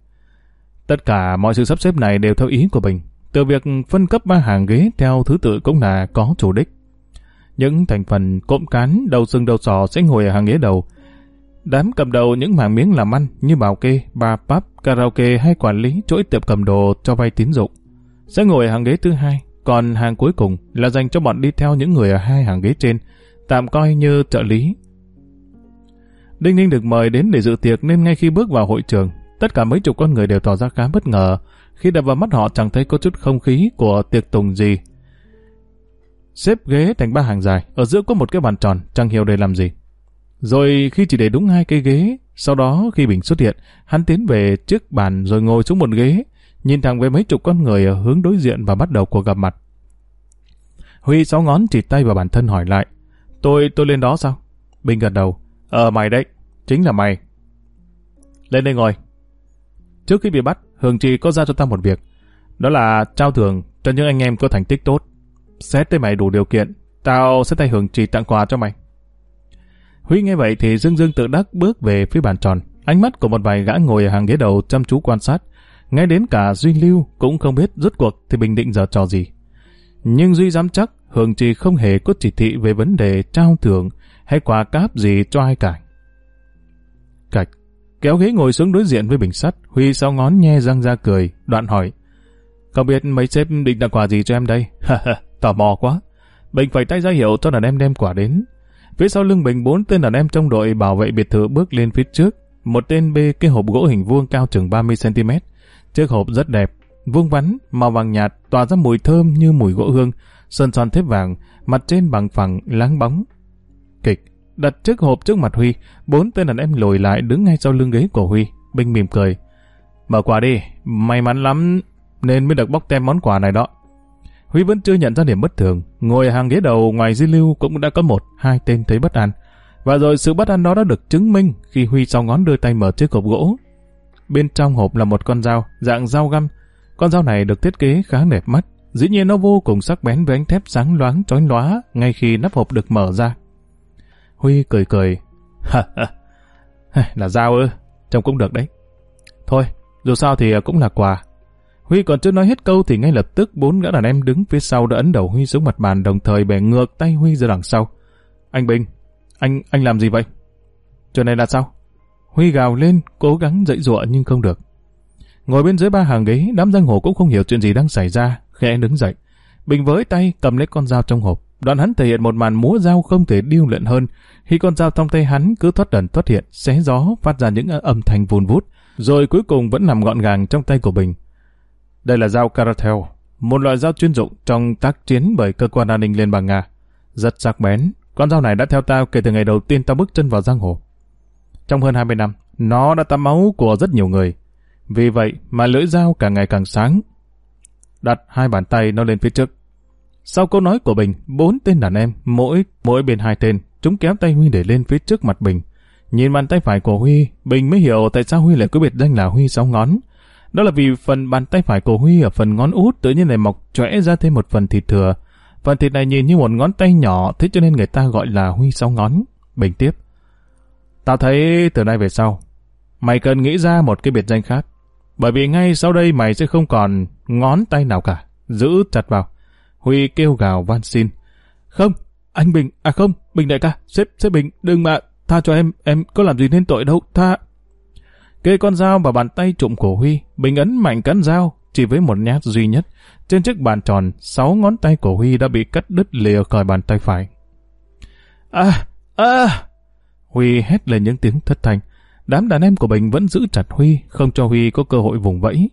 Tất cả mọi sự sắp xếp này đều theo ý của Bình. Từ việc phân cấp ba hàng ghế theo thứ tự cũng là có chủ đích. Những thành phần cộm cán, đầu sừng đầu sò sẽ ngồi ở hàng ghế đầu. Đám cầm đầu những mảng miếng làm ăn như bảo kê, ba pub, karaoke hay quản lý chuỗi tiệm cầm đồ cho vay tín dụng. Sẽ ngồi ở hàng ghế thứ hai, còn hàng cuối cùng là dành cho bọn đi theo những người ở hai hàng ghế trên, tạm coi như trợ lý. Đinh Ninh được mời đến để dự tiệc nên ngay khi bước vào hội trường, tất cả mấy chục con người đều tỏ ra khá bất ngờ khi đập vào mắt họ chẳng thấy có chút không khí của tiệc tùng gì. Xếp ghế thành ba hàng dài, ở giữa có một cái bàn tròn, chẳng hiểu để làm gì. Rồi khi chỉ để đúng hai cái ghế, sau đó khi Bình xuất hiện, hắn tiến về trước bàn rồi ngồi xuống một ghế, nhìn thẳng với mấy chục con người ở hướng đối diện và bắt đầu cuộc gặp mặt. Huy sáu ngón chỉ tay vào bản thân hỏi lại, tôi, tôi lên đó sao? Bình gật đầu, ờ mày đấy, chính là mày. Lên đây ngồi. Trước khi bị bắt, Hường Trì có ra cho tao một việc, đó là trao thưởng cho những anh em có thành tích tốt. Xét tới mày đủ điều kiện, tao sẽ thay Hường Trì tặng quà cho mày. Huy nghe vậy thì dương dương tự đắc bước về phía bàn tròn. Ánh mắt của một vài gã ngồi ở hàng ghế đầu chăm chú quan sát. Ngay đến cả Duy Lưu cũng không biết rốt cuộc thì Bình định giờ trò gì. Nhưng Duy dám chắc Hương Trì không hề có chỉ thị về vấn đề trao thưởng hay quà cáp gì cho ai cả. Cạch, kéo ghế ngồi xuống đối diện với bình sắt, Huy sau ngón nhe răng ra cười, đoạn hỏi. Không biết mấy sếp định tặng quà gì cho em đây? Tò mò quá. Bình phải tay ra hiệu cho đàn em đem quà đến. Phía sau lưng Bình bốn tên đàn em trong đội bảo vệ biệt thự bước lên phía trước. Một tên bê cái hộp gỗ hình vuông cao chừng 30cm. Chiếc hộp rất đẹp, vuông vắn, màu vàng nhạt, tỏa ra mùi thơm như mùi gỗ hương, sơn son thép vàng, mặt trên bằng phẳng, láng bóng. Kịch, đặt chiếc hộp trước mặt Huy, bốn tên đàn em lùi lại đứng ngay sau lưng ghế của Huy. Bình mỉm cười. Mở quà đi, may mắn lắm nên mới được bóc tem món quà này đó. Huy vẫn chưa nhận ra điểm bất thường, ngồi hàng ghế đầu ngoài di lưu cũng đã có một, hai tên thấy bất an. Và rồi sự bất an đó đã được chứng minh khi Huy sau ngón đưa tay mở chiếc hộp gỗ. Bên trong hộp là một con dao, dạng dao găm. Con dao này được thiết kế khá đẹp mắt, dĩ nhiên nó vô cùng sắc bén với ánh thép sáng loáng chói lóa ngay khi nắp hộp được mở ra. Huy cười cười, ha ha, là dao ư, trông cũng được đấy. Thôi, dù sao thì cũng là quà, Huy còn chưa nói hết câu thì ngay lập tức bốn gã đàn em đứng phía sau đã ấn đầu Huy xuống mặt bàn đồng thời bẻ ngược tay Huy ra đằng sau. Anh Bình, anh anh làm gì vậy? Chuyện này là sao? Huy gào lên, cố gắng dậy dụa nhưng không được. Ngồi bên dưới ba hàng ghế, đám giang hồ cũng không hiểu chuyện gì đang xảy ra, khẽ đứng dậy. Bình với tay cầm lấy con dao trong hộp, đoạn hắn thể hiện một màn múa dao không thể điêu luyện hơn. Khi con dao trong tay hắn cứ thoát đần thoát hiện, xé gió, phát ra những âm thanh vùn vút, rồi cuối cùng vẫn nằm gọn gàng trong tay của Bình. Đây là dao Caratel, một loại dao chuyên dụng trong tác chiến bởi cơ quan an ninh Liên bang Nga. Rất sắc bén, con dao này đã theo tao kể từ ngày đầu tiên tao bước chân vào giang hồ. Trong hơn 20 năm, nó đã tắm máu của rất nhiều người. Vì vậy mà lưỡi dao càng ngày càng sáng. Đặt hai bàn tay nó lên phía trước. Sau câu nói của Bình, bốn tên đàn em, mỗi mỗi bên hai tên, chúng kéo tay Huy để lên phía trước mặt Bình. Nhìn bàn tay phải của Huy, Bình mới hiểu tại sao Huy lại có biệt danh là Huy sáu ngón. Đó là vì phần bàn tay phải của Huy ở phần ngón út tự nhiên lại mọc chỏe ra thêm một phần thịt thừa. Phần thịt này nhìn như một ngón tay nhỏ, thế cho nên người ta gọi là Huy sáu ngón. Bình tiếp. Tao thấy từ nay về sau, mày cần nghĩ ra một cái biệt danh khác. Bởi vì ngay sau đây mày sẽ không còn ngón tay nào cả. Giữ chặt vào. Huy kêu gào van xin. Không, anh Bình, à không, Bình đại ca, xếp xếp Bình, đừng mà, tha cho em, em có làm gì nên tội đâu, tha. Kê con dao vào bàn tay trụm của Huy, Bình ấn mạnh cán dao, chỉ với một nhát duy nhất. Trên chiếc bàn tròn, sáu ngón tay của Huy đã bị cắt đứt lìa khỏi bàn tay phải. À, à! Huy hét lên những tiếng thất thanh. Đám đàn em của Bình vẫn giữ chặt Huy, không cho Huy có cơ hội vùng vẫy.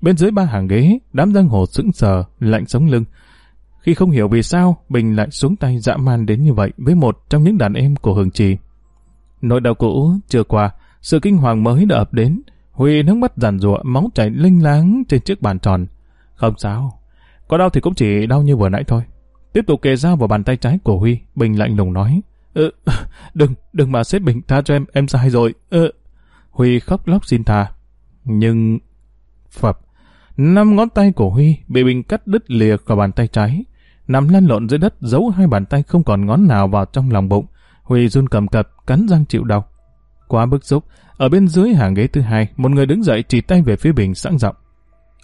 Bên dưới ba hàng ghế, đám giang hồ sững sờ, lạnh sống lưng. Khi không hiểu vì sao, Bình lại xuống tay dã man đến như vậy với một trong những đàn em của Hường Trì. Nỗi đau cũ chưa qua, sự kinh hoàng mới đã ập đến. Huy nước mắt giàn rụa, máu chảy linh láng trên chiếc bàn tròn. Không sao, có đau thì cũng chỉ đau như vừa nãy thôi. Tiếp tục kề dao vào bàn tay trái của Huy, Bình lạnh lùng nói. Ừ, đừng, đừng mà xếp Bình tha cho em, em sai rồi. Ừ. Huy khóc lóc xin tha. Nhưng... Phập, năm ngón tay của Huy bị Bình cắt đứt lìa khỏi bàn tay trái. Nằm lăn lộn dưới đất giấu hai bàn tay không còn ngón nào vào trong lòng bụng. Huy run cầm cập, cắn răng chịu đau. Quá bức xúc, ở bên dưới hàng ghế thứ hai, một người đứng dậy chỉ tay về phía Bình sẵn giọng.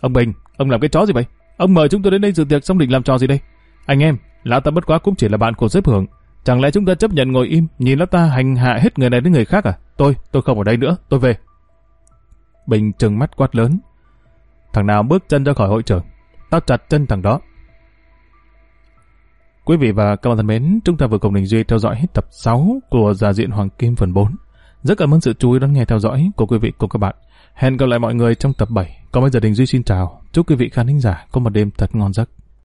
Ông Bình, ông làm cái chó gì vậy? Ông mời chúng tôi đến đây dự tiệc xong định làm trò gì đây? Anh em, lão ta bất quá cũng chỉ là bạn của xếp hưởng. Chẳng lẽ chúng ta chấp nhận ngồi im, nhìn lão ta hành hạ hết người này đến người khác à? Tôi, tôi không ở đây nữa, tôi về. Bình trừng mắt quát lớn. Thằng nào bước chân ra khỏi hội trường, tao chặt chân thằng đó. Quý vị và các bạn thân mến, chúng ta vừa cùng Đình Duy theo dõi hết tập 6 của Giả diện Hoàng Kim phần 4. Rất cảm ơn sự chú ý đón nghe theo dõi của quý vị cùng các bạn. Hẹn gặp lại mọi người trong tập 7. Còn bây giờ Đình Duy xin chào. Chúc quý vị khán thính giả có một đêm thật ngon giấc.